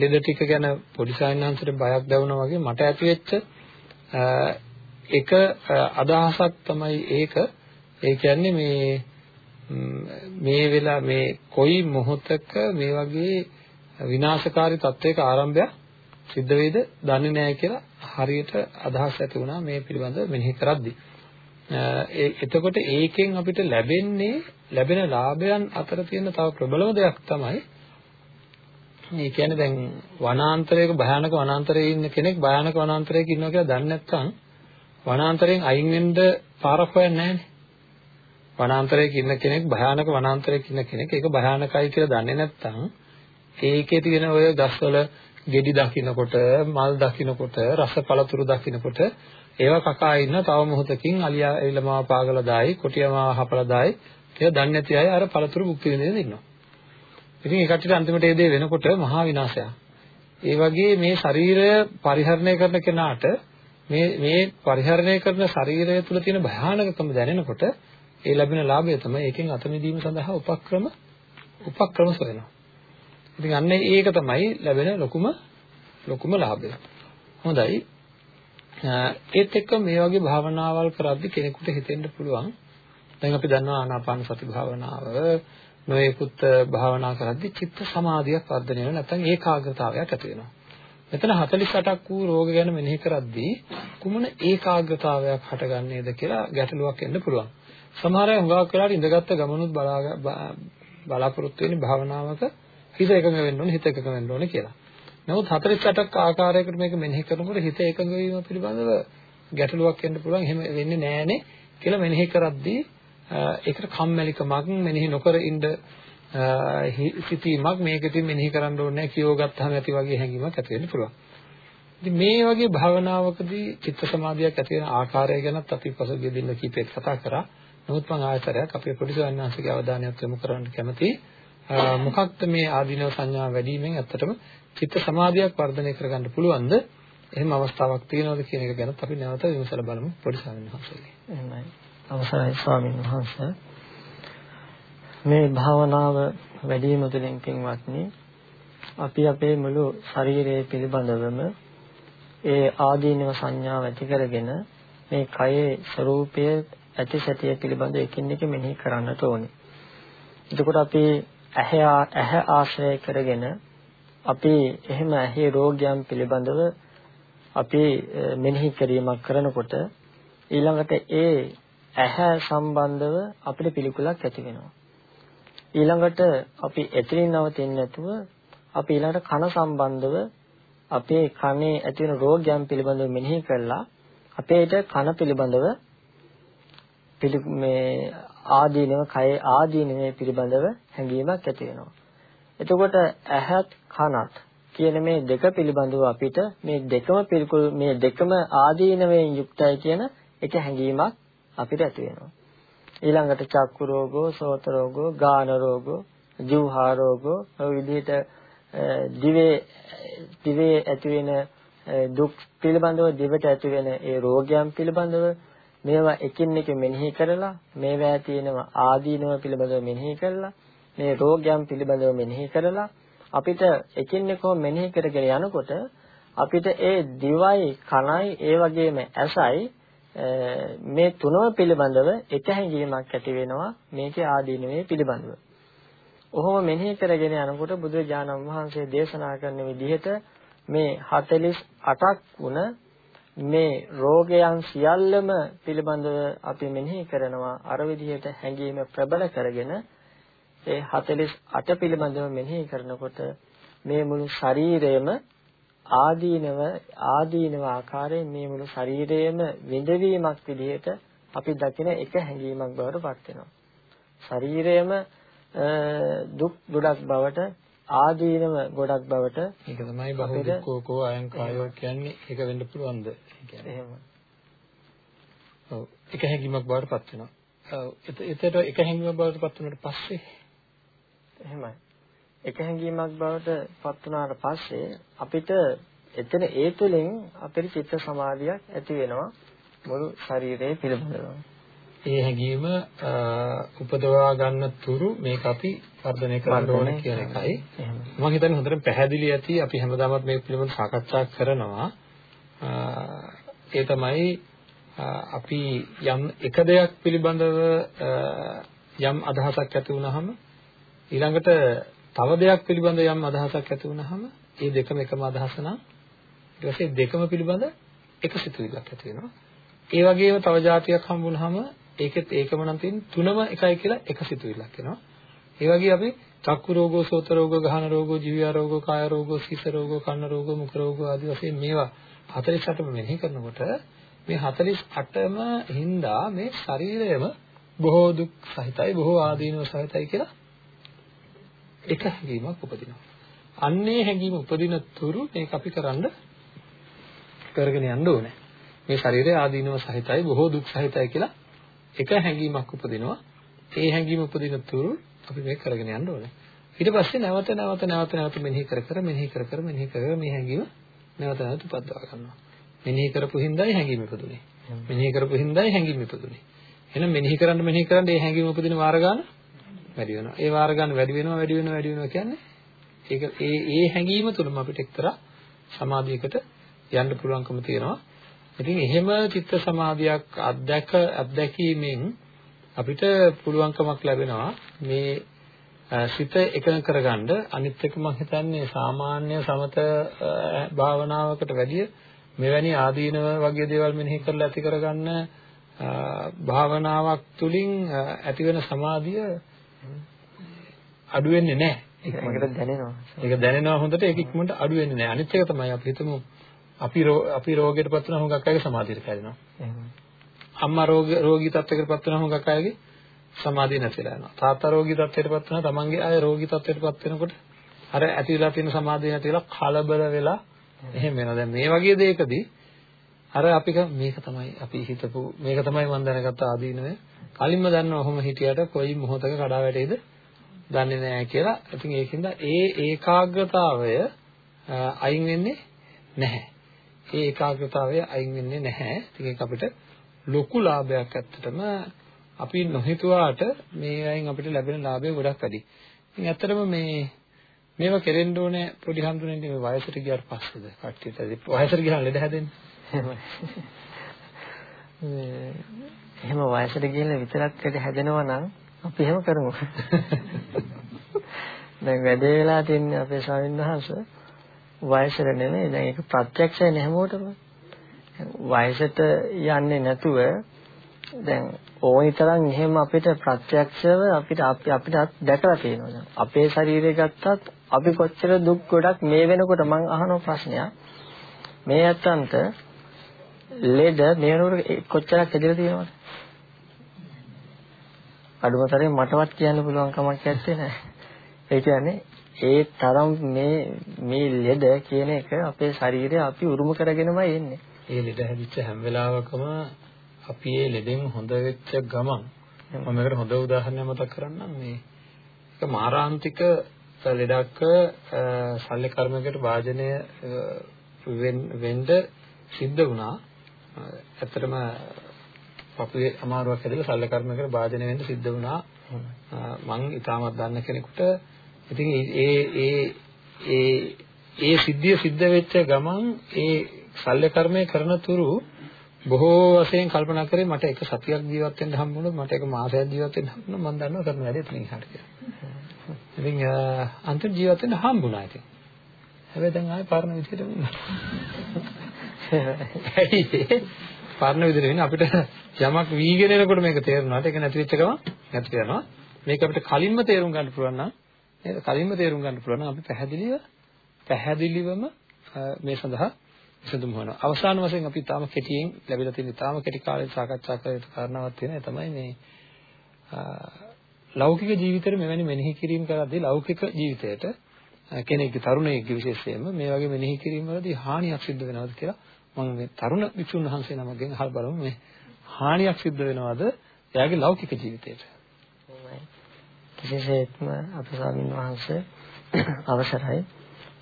ලෙඩ ටික ගැන පොඩි සායනහන්සට බයක් දැවුනා වගේ මට ඇති වෙච්ච එක අදහසක් තමයි ඒක ඒ කියන්නේ මේ මේ වෙලා මේ කොයි මොහොතක මේ වගේ විනාශකාරී තත්වයක ආරම්භය සිද්ධ වෙයිද දන්නේ නැහැ කියලා හරියට අදහස් ඇති වුණා මේ පිළිබඳව මෙනෙහි කරද්දී. එතකොට ඒකෙන් අපිට ලැබෙන්නේ ලැබෙන ලාභයන් අතර තියෙන තව ප්‍රබලම දෙයක් තමයි මේ කියන්නේ දැන් වනාන්තරයක භයානක වනාන්තරයේ ඉන්න කෙනෙක් භයානක වනාන්තරයක ඉන්නවා කියලා දන්නේ නැත්නම් වනාන්තරයෙන් අයින් වෙන්න පාරක් හොයන්නේ නැහැනේ. වනාන්තරයක ඉන්න කෙනෙක් භයානක වනාන්තරයක ඉන්න කෙනෙක් ඒක භයානකයි කියලා දන්නේ නැත්නම් ඒකේ තියෙන ඔය ගස්වල ගෙඩි දකින්නකොට මල් දකින්නකොට රස පළතුරු දකින්නකොට ඒවා කකා ඉන්න තව මොහොතකින් අලියා එවිල මාව පාගලා දායි කොටියා මාව හපලා දායි කියලා දන්නේ නැති අය අර පළතුරු භුක්ති විඳින්න ඉන්නවා. ඉතින් ඒ කට්ටියට අන්තිමට ඒ දේ වෙනකොට මහා විනාශයක්. ඒ වගේ මේ ශරීරය පරිහරණය කරන කෙනාට මේ මේ පරිහරණය කරන ශරීරය තුල තියෙන භයානකකම දැනෙනකොට ඒ ලැබෙන ලාභය තමයි ඒකෙන් අත මිදීම සඳහා උපක්‍රම උපක්‍රම සොයනවා. ඉතින් අන්න ඒක තමයි ලැබෙන ලොකුම ලොකුම ලාභය. හොඳයි. ඒත් එක්ක මේ වගේ භාවනාවල් කරද්දී කෙනෙකුට හිතෙන්න පුළුවන් දැන් අපි දන්නවා ආනාපාන සති භාවනාව නොයෙකුත් භාවනා කරද්දී චිත්ත සමාධියක් වර්ධනය වෙනවා නැත්නම් ඒකාග්‍රතාවයක් ඇති වෙනවා. මෙතන 48ක් වූ රෝග ගැන මෙනෙහි කරද්දී කුමන ඒකාග්‍රතාවයක් හටගන්නේද කියලා ගැටලුවක් එන්න පුළුවන්. සමහර අය හුඟක් වෙලාවට ඉඳගත්ත ගමනුත් බලාපොරොත්තු වෙන්නේ භාවනාවක හිත එකඟ වෙන්න ඕනේ හිත එකඟ වෙන්න ඕනේ කියලා. නමුත් 48ක් ආකාරයකට මේක මෙනෙහි කරනකොට හිත එකඟ වීම පිළිබඳව ගැටලුවක් එන්න පුළුවන්. එහෙම වෙන්නේ නැහනේ කියලා මෙනෙහි කරද්දී ඒකට කම්මැලිකමක් මෙනෙහි නොකර ඉන්න සිතීමක් මේක ඉතින් මෙනෙහි කරන්න ඕනේ නැහැ කියව ගත්තාම ඇති වගේ හැඟීමක් ඇති වෙන්න පුළුවන්. ඉතින් මේ වගේ භාවනාවකදී චිත්ත සමාධියක් ඇති වෙන ආකාරය ගැනත් අපි පසුගිය දින කීපෙත් කතා කරා. නමුත් මම ආයතරයක් අපේ පොඩිසවන්නාංශගේ අවධානයත් යොමු කරන්න කැමතියි. මොකක්ද මේ ආධිනව සංඥා වැඩිවීමෙන් ඇත්තටම චිත්ත සමාධියක් වර්ධනය කරගන්න පුළුවන්ද? එහෙම අවස්ථාවක් තියෙනවද කියන එක ගැනත් අපි නැවත විමසලා බලමු පොඩිසවන්නාංශගේ. එහෙමයි. අවසරයි ස්වාමීන් වහන්සේ. මේ භාවනාව වැඩි වීම තුළින් පින්වත්නි අපි අපේ මුළු ශරීරයේ පිළිබඳවම ඒ ආදීනව සංඥාව ඇති කරගෙන මේ කයේ ස්වરૂපය ඇති සැටිය පිළිබඳ එකින් එක මෙනෙහි කරන්නට ඕනේ. එතකොට අපි ඇහැ ඇහැ ආශ්‍රය කරගෙන අපි එහෙම ඇහි රෝගයන් පිළිබඳව අපි මෙනෙහි කිරීමක් කරනකොට ඊළඟට ඒ ඇහැ සම්බන්ධව අපිට පිළිකුලක් ඇති වෙනවා. ඊළඟට අපි එතනින් නවතින්නේ නැතුව අපි ඊළඟට කන සම්බන්ධව අපේ කනේ ඇති වෙන රෝගයන් පිළිබඳව මෙනෙහි කරලා අපේට කන පිළිබඳව මේ ආදීනව කය ආදීනවේ පිළිබඳව හැඟීමක් ඇති වෙනවා. එතකොට ඇහත් කනත් කියන මේ දෙක පිළිබඳව අපිට මේ දෙකම පිළිකුල් මේ දෙකම ආදීනවයෙන් යුක්තයි කියන එක හැඟීමක් අපිට ඇති වෙනවා. ඊළඟට චක්කු රෝගෝ, සෝත රෝගෝ, ගාන රෝගෝ, ජීවහා රෝගෝ ඔය විදිහට දිවේ දිවේ ඇති වෙන දුක් පිළිබඳව දිවට ඇති වෙන ඒ රෝගයන් පිළිබඳව මේවා එකින් එක මෙනෙහි කරලා මේවා තියෙනවා ආදීනව පිළිබඳව මෙනෙහි කරලා මේ රෝගයන් පිළිබඳව මෙනෙහි කරලා අපිට එකින් එක මෙනෙහි කරගෙන යනකොට අපිට ඒ දිවයි කනයි ඒ වගේම ඇසයි මේ තුනම පිළිබඳව එක හැඟීමක් ඇති වෙනවා මේකේ ආදීනවේ පිළිබඳව. ඔහොම මෙනෙහි කරගෙන යනකොට බුදුරජාණන් වහන්සේ දේශනා කරන විදිහට මේ 48ක් වුණ මේ රෝගයන් සියල්ලම පිළිබඳව අපි මෙනෙහි කරනවා අර විදිහට හැඟීම ප්‍රබල කරගෙන ඒ 48 පිළිබඳව මෙනෙහි කරනකොට මේ මුළු ශරීරයම ආදීනව ආදීනව ආකාරයෙන් මේ මුළු ශරීරයේම විඳවීමක් විදිහට අපි දකින එක හැඟීමක් බවට පත් වෙනවා. ශරීරයේම දුක් ගොඩක් බවට ආදීනව ගොඩක් බවට ඒක තමයි බහු දුක්ඛෝ අයං කායෝ කියන්නේ ඒක වෙන්න පුළුවන්ද එහෙම. ඔව් එක හැඟීමක් බවට පත් වෙනවා. ඔව් එතකොට එක හැඟීමක් බවට පත් වුණාට පස්සේ එහෙමයි. එක හැඟීමක් බවට පත් වුණාට පස්සේ අපිට එතන ඒ තුලින් අපේ චිත්ත සමාධියක් ඇති වෙනවා මුළු ශරීරයේ පිළිබඳව. ඒ හැඟීම උපදවා ගන්න තුරු මේක අපි වර්ධනය කරන්න ඕනේ කියන එකයි. මම හිතන්නේ හොඳට පැහැදිලි ඇති අපි හැමදාමත් මේ පිළිබඳව සාකච්ඡා කරනවා. ඒ තමයි අපි යම් එක දෙයක් පිළිබඳව යම් අදහසක් ඇති වුනහම ඊළඟට තව දෙයක් පිළිබඳ යම් අදහසක් ඇති වුනහම ඒ දෙකම එකම අදහස නම් ඊට පස්සේ දෙකම පිළිබඳ එක සිතුවිල්ලක් ඇති වෙනවා. ඒ වගේම තව જાතියක් හම්බුනහම ඒකෙත් ඒකම නම් තියෙන තුනම එකයි කියලා එක සිතුවිල්ලක් එනවා. ඒ වගේ අපි චක්කු රෝගෝ, සෝත රෝගෝ, ගහන රෝගෝ, ජීව රෝගෝ, කාය රෝගෝ, සීස රෝගෝ, කන්න රෝගෝ, මුඛ රෝගෝ ආදී වශයෙන් මේවා 48ම මෙනෙහි කරනකොට මේ 48ම හින්දා මේ ශරීරයම බොහෝ දුක් සහිතයි, බොහෝ ආදීනව සහිතයි කියලා එක හැඟීමක් උපදිනවා. අන්නේ හැඟීම උපදින තුරු මේක අපි කරන්න කරගෙන යන්න ඕනේ. මේ ශරීරය ආදීනව සහිතයි බොහෝ දුක් සහිතයි කියලා එක හැඟීමක් උපදිනවා. ඒ හැඟීම උපදින තුරු අපි මේක කරගෙන යන්න ඕනේ. ඊට පස්සේ නැවත නැවත නැවත නැවත මෙනෙහි කර කර මෙනෙහි කර කර මෙනෙහි කර කර මේ හැඟීම නැවත නැවත උපදවා ගන්නවා. මෙනෙහි කරපු හින්දායි හැඟීම ඉපදුනේ. මෙනෙහි කරපු හින්දායි හැඟීම ඉපදුනේ. එහෙනම් මෙනෙහි කරන්න මෙනෙහි කරන්න මේ හැඟීම උපදින වාර ගන්න වැඩි වෙනවා. ඒ වාර ගන්න වැඩි වෙනවා වැඩි වෙනවා වැඩි වෙනවා කියන්නේ ඒක ඒ ඒ හැඟීම තුළම අපිට එක්තරා සමාධියකට යන්න පුළුවන්කම තියෙනවා. ඉතින් එහෙම චිත්ත සමාධියක් අත්දැක අත්දැකීමෙන් අපිට පුළුවන්කමක් ලැබෙනවා මේ සිත එකඟ කරගන්න අනිත් එක මම හිතන්නේ සාමාන්‍ය සමත භාවනාවකට වැඩිය මෙවැනි ආදීනව වගේ දේවල් මෙනෙහි කරලා ඇති කරගන්න භාවනාවක් තුලින් ඇතිවෙන සමාධිය අඩු වෙන්නේ නැහැ. ඒක මකට දැනෙනවා. ඒක දැනෙනවා හොඳට ඒක ඉක්මනට අඩු වෙන්නේ නැහැ. අනිත් එක තමයි අපි හිතමු අපි අපි රෝගයටපත් වෙන හුඟක් අයගේ සමාධියට කැඩෙනවා. අම්මා රෝග රෝගී තත්යකටපත් වෙන හුඟක් අයගේ සමාධිය නැතිලා යනවා. තාත්තා රෝගී තත්යකටපත් වෙනවා තමන්ගේ අය රෝගී තත්යකටපත් වෙනකොට අර ඇති වෙලා තියෙන සමාධිය නැතිලා කලබල වෙලා එහෙම වෙනවා. දැන් මේ වගේ දෙයකදී අර අපි මේක තමයි අපි හිතපු මේක තමයි මම දැනගත්ත ආදීනවේ කලින්ම දන්නවා ඔහොම හිටියට කොයි මොහොතක කඩා වැටෙයිද දන්නේ නැහැ කියලා. ඉතින් ඒකින්ද ඒ ඒකාග්‍රතාවය අයින් වෙන්නේ නැහැ. ඒ ඒකාග්‍රතාවය අයින් වෙන්නේ නැහැ. ඉතින් ඒක අපිට ලොකු ලාභයක් ඇත්තටම අපි නොහිතුවාට මේ අයින් අපිට ලැබෙන ලාභය ගොඩක් වැඩි. ඉතින් ඇත්තටම මේ මේව කෙරෙන්න ඕනේ පොඩි හම්දුනේ මේ වයසට ගියාට පස්සේද කට්ටියට වයසට ගියාම ලෙඩ හැදෙන්නේ. එහෙම වයසට ගිහලා විතරක් හැදෙනවා නම් අපි එහෙම කරමු. දැන් වැඩේ වෙලා තින්නේ අපේ ස්වාමීන් වහන්සේ වයසට නෙමෙයි දැන් ඒක ප්‍රත්‍යක්ෂයි නේ හැමෝටම. වයසට යන්නේ නැතුව දැන් ඕනි තරම් එහෙම අපිට ප්‍රත්‍යක්ෂව අපිට අපිට දැකලා තියෙනවා දැන් අපේ ශරීරය ගත්තත් අපි කොච්චර දුක් ගොඩක් මේ වෙනකොට මම අහන ප්‍රශ්නයක් මේ ඇත්තන්ට ලෙඩ මේ වෙනකොට කොච්චරක් ඇදලා තියෙනවද? අඩුමතරේ මටවත් කියන්න පුළුවන් කමක් නැත්තේ නෑ. ඒ කියන්නේ ඒ තරම් මේ මේ ලෙඩ කියන එක අපේ ශරීරය අපි උරුම කරගෙනමයි එන්නේ. ඒ ලෙඩ හැදිච්ච හැම වෙලාවකම අපි මේ ලෙඩෙන් හොඳ වෙච්ච ගමන් මම මේකට හොඳ උදාහරණයක් මතක් කරන්නම්. මේ ඒක මාරාන්තික ලෙඩක් ශල්‍ය කර්මයකට වාජනය වෙන්න සිද්ධ වුණා. ඇත්තටම පපුවේ අමාරුවක් ඇදලා ශල්‍ය කර්මයකට වාජනය වෙන්න සිද්ධ වුණා. මං ඊටමත් දන්න කෙනෙකුට ඉතින් ඒ ඒ ඒ ඒ සිද්ධිය සිද්ධ වෙච්ච ගමන් ඒ ශල්‍ය කර්මය කරන තුරු බොහෝ වශයෙන් කල්පනා කරේ මට එක සතියක් ජීවත් වෙන්න හම්බුනොත් මට එක මාසයක් ජීවත් වෙන්න හම්බුනොත් මම දන්නවා කරන වැඩේ එතනින් එහාට කියලා. ඉතින් අන්තිම ජීවත් වෙන්න හම්බුණා ඉතින්. හැබැයි දැන් ආයේ පරණ විදිහටම ඉන්නවා. පරණ විදිහට වෙන්නේ අපිට යමක් වීගෙන එනකොට මේක තේරුණාට ඒක නැති වෙච්ච ගමන් නැති වෙනවා. මේක අපිට කලින්ම තේරුම් ගන්න පුළුවන් නම් නේද? කලින්ම තේරුම් ගන්න පුළුවන් නම් අපි පැහැදිලිව පැහැදිලිවම මේ සඳහා විසඳුම් හොයනවා. අවසාන වශයෙන් අපි තාම කෙටියෙන් ලැබිලා තියෙන තාම කෙටි කාලෙක සාකච්ඡා කළ යුතු කාරණාවක් තියෙනවා. ඒ තමයි මේ ලෞකික ජීවිතේ මෙවැනි මෙනෙහි කිරීම කරද්දී ලෞකික ජීවිතයට කෙනෙක්ගේ තරුණයෙක්ගේ විශේෂයෙන්ම මේ වගේ මෙනෙහි කිරීම වලදී හානියක් සිද්ධ වෙනවද කියලා මම මේ තරුණ වික්ෂුන් වහන්සේ නමගෙන් අහලා බලමු මේ හානියක් සිද්ධ වෙනවද එයාගේ ලෞකික ජීවිතයට. විශේෂයෙන්ම අපේ ස්වාමීන් වහන්සේ *clears throat* අවසරයි.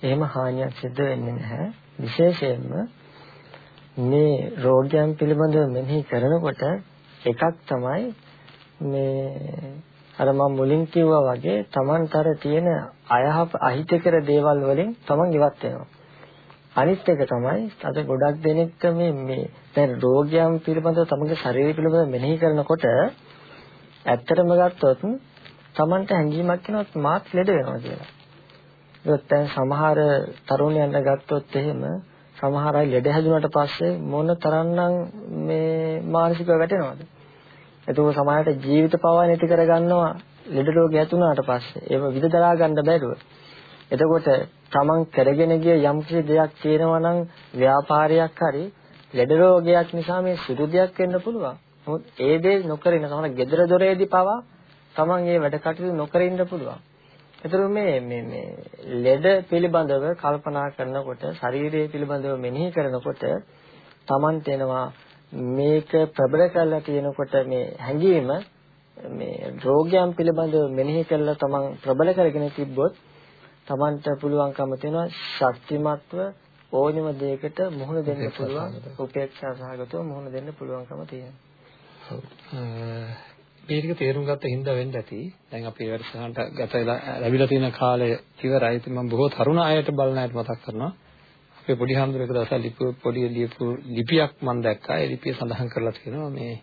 එහෙම හානියක් සිද්ධ වෙන්නේ නැහැ. විශේෂයෙන්ම මේ රෝගයන් පිළිබඳව මෙනෙහි කරනකොට එකක් තමයි මේ අර මම මුලින් කිව්වා වගේ Tamanතර තියෙන අයහප අහිතකර දේවල් වලින් Taman ඉවත් වෙනවා. අනිත් එක තමයි අද ගොඩක් දෙනෙක් මේ මේ දැන් රෝගයන් පිළිබඳව තමගේ ශරීරය පිළිබඳව මෙනෙහි කරනකොට ඇත්තටම ගත්තොත් Tamanට හැඟීමක් එනවා මාත් ලෙඩ වෙනවා කියලා. ඒත් දැන් සමහර තරුණයන්ට ගත්තොත් එහෙම සමහර අය ලෙඩ හැදුනට පස්සේ මොන තරම්නම් මේ මානසිකව වැටෙනවද? එතකොට සමහරට ජීවිත පවා නැති කරගන්නවා ලෙඩ රෝගය ඇතුණාට පස්සේ. ඒව විදදලා ගන්න බැරුව. එතකොට තමන් කරගෙන ගිය යම් කිසි දෙයක් තියෙනවා නම් ව්‍යාපාරයක් හරි ලෙඩ රෝගයක් නිසා මේ සුදු දෙයක් වෙන්න පුළුවන්. නමුත් ඒ දේ නොකර ඉන්න සමහර gedara doreedi පවා තමන් ඒ වැඩ කටයුතු නොකර ඉන්න පුළුවන්. ඒතර මේ මේ මේ ලෙඩ පිළිබඳව කල්පනා කරනකොට ශරීරය පිළිබඳව මෙනෙහි කරනකොට Taman තේනවා මේක ප්‍රබල කරලා තියෙනකොට මේ හැඟීම මේ රෝගයන් පිළිබඳව මෙනෙහි කරලා Taman ප්‍රබල කරගෙන තිබ්බොත් Tamanට පුළුවන්කම තියෙනවා ශක්තිමත්ව ඕනෙම දෙයකට මුහුණ දෙන්න පුළුවන් උපේක්ෂා සහගතව මුහුණ දෙන්න පුළුවන්කම තියෙනවා. මේ ටික තේරුම් ගත්ත හින්දා වෙන්න ඇති. දැන් අපි වැඩසටහනට ගත වෙලා ලැබිලා තියෙන කාලය ඉවරයි. ඉතින් මම බොහෝ තරුණ අයට බලන අයට මතක් කරනවා. අපේ පොඩි හාමුදුරුවෝ එක දවසක් ලිපි පොඩි ලියපු ලිපියක් මම දැක්කා. ඒ ලිපිය සඳහන් කරලා තියෙනවා මේ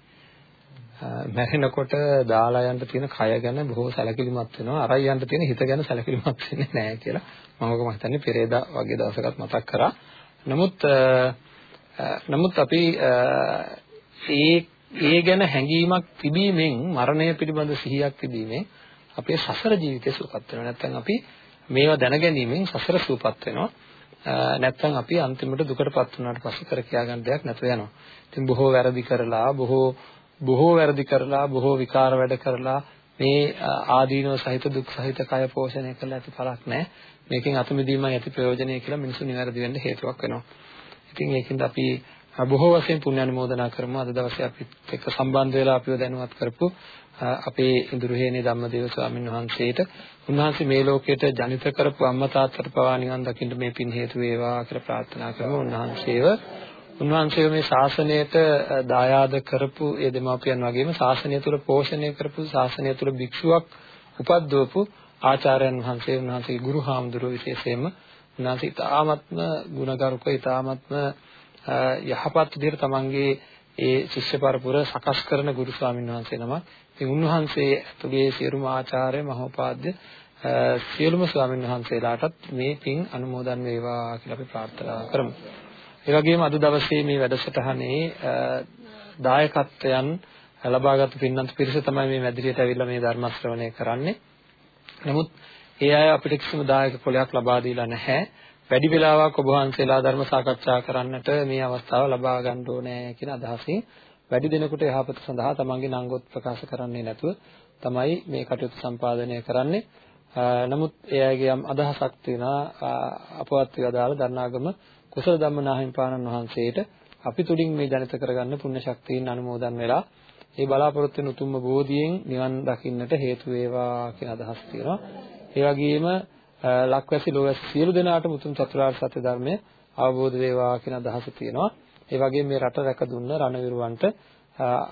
මැරෙනකොට දාලා යන්න තියෙන කය ගැන බොහෝ සැලකිලිමත් වෙනවා. අරයි යන්න තියෙන හිත ගැන සැලකිලිමත් වෙන්නේ නැහැ කියලා. මම ඔක මම හිතන්නේ පෙරේදා වගේ දවසකත් මතක් කරා. නමුත් නමුත් අපි ඒ ඒ ගැන හැඟීමක් තිබීමෙන් මරණය පිළිබඳ සිහියක් තිබීමෙන් අපේ සසර ජීවිතය සුවපත් වෙනවා. නැත්නම් අපි මේවා දැනගැනීමෙන් සසර සුවපත් වෙනවා. නැත්නම් අපි අන්තිමට දුකටපත් වුණාට පස්සේ කර කියා ගන්න දෙයක් නැතුව යනවා. ඉතින් බොහෝ වැරදි කරලා බොහෝ බොහෝ වැරදි කරලා බොහෝ විකාර වැඩ කරලා මේ ආදීනව සහිත දුක් සහිත කය පෝෂණය කරලා ඇති ಫಲක් නැහැ. මේකෙන් අත මිදීමයි ඇති ප්‍රයෝජනය කියලා මිනිස්සු නිවැරදි වෙන්න හේතුවක් වෙනවා. ඉතින් ඒකින්ද අපි බොහෝ වශයෙන් පුණ්‍ය අනුමෝදනා කරමු අද දවසේ අපිත් එක්ක සම්බන්ධ වෙලා අපිව දැනුවත් කරපු අපේ ඉඳුරුහේනේ ධම්මදේව ස්වාමීන් වහන්සේට උන්වහන්සේ මේ ලෝකයට ජනිත කරපු අම්මා තාත්තට පවා නිවන් දකින්න මේ පින් හේතු වේවා කියලා ප්‍රාර්ථනා කරමු උන්වහන්සේව උන්වහන්සේව මේ ශාසනයට දායාද කරපු ඒ දෙමාපියන් වගේම ශාසනය තුල පෝෂණය කරපු ශාසනය තුල භික්ෂුවක් උපද්දවපු ආචාර්යයන් වහන්සේ උන්වහන්සේගේ ගුරු හාමුදුරුවෝ විශේෂයෙන්ම උන්වහන්සේ ඉතාමත්ම ගුණගරුක ඉතාමත්ම යහපත් විදිහට තමන්ගේ ඒ ශිෂ්‍ය පරපුර සකස් කරන ගුරු ස්වාමීන් වහන්සේ නමක්. ඉතින් උන්වහන්සේ ඇතුළේ සියලුම ආචාර්ය මහෝපාද්‍ය සියලුම ස්වාමීන් වහන්සේලාටත් මේ පින් අනුමෝදන් වේවා කියලා අපි ප්‍රාර්ථනා කරමු. ඒ වගේම අද දවසේ මේ වැඩසටහනේ දායකත්වයන් ලබාගත් පින්නන්ත පිරිස තමයි මේ මැදිරියට ඇවිල්ලා මේ ධර්ම ශ්‍රවණය කරන්නේ. නමුත් ඒ අය අපිට කිසිම දායක පොලයක් ලබා දීලා නැහැ. වැඩි වෙලාවක් ඔබ වහන්සේලා ධර්ම සාකච්ඡා කරන්නට මේ අවස්ථාව ලබා ගන්න ඕනේ කියන අදහසින් වැඩි දිනකට යහපත සඳහා තමන්ගේ නංගොත් ප්‍රකාශ කරන්නේ නැතුව තමයි මේ කටයුතු සම්පාදනය කරන්නේ. නමුත් ඒ අයගේ යම් අදහසක් තියෙනවා අපවත් වේදාල දරණාගම කුසල ධම්මනාහිමිපාණන් වහන්සේට අපි තුලින් මේ ජනිත කරගන්න පුණ්‍ය ශක්තියින් අනුමෝදන් වෙලා ඒ බලාපොරොත්තු වෙන උතුම්ම බෝධියෙන් නිවන් දකින්නට හේතු වේවා කියන අදහස් තියෙනවා. ඒ වගේම ලක්වැසි ලෝවැසි සියලු දෙනාටම උතුම් චතුරාර්ය සත්‍ය ධර්මය අවබෝධ වේවා කියන අදහස තියෙනවා. ඒ වගේම මේ රට රැක දුන්න රණවිරුවන්ට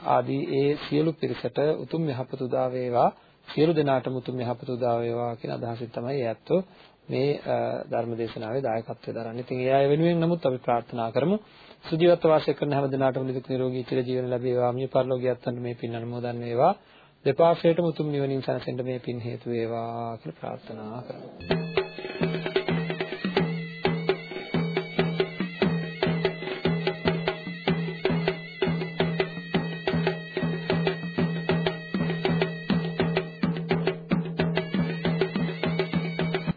ආදී ඒ සියලු පිරිසට උතුම් යහපත උදා වේවා සියලු දෙනාටම උතුම් යහපත උදා වේවා කියන අදහසින් තමයි ඇත්තෝ මේ ධර්ම දේශනාවේ දායකත්වය දරන්නේ. ඉතින් ඒ අය වෙනුවෙන් නමුත් අපි ප්‍රාර්ථනා කරමු. සුජීවත්ව වාසය කරන හැම දිනාටම නිදුක් නිරෝගී චිර ජීවන ලැබේවා. මිය පරලෝකියත් මේ පින් අනුමෝදන් වේවා. දෙපාර්ශ්වයටම උතුම් නිවනින් සැනසෙන්න මේ පින් හේතු වේවා කියලා ප්‍රාර්ථනා කරමු.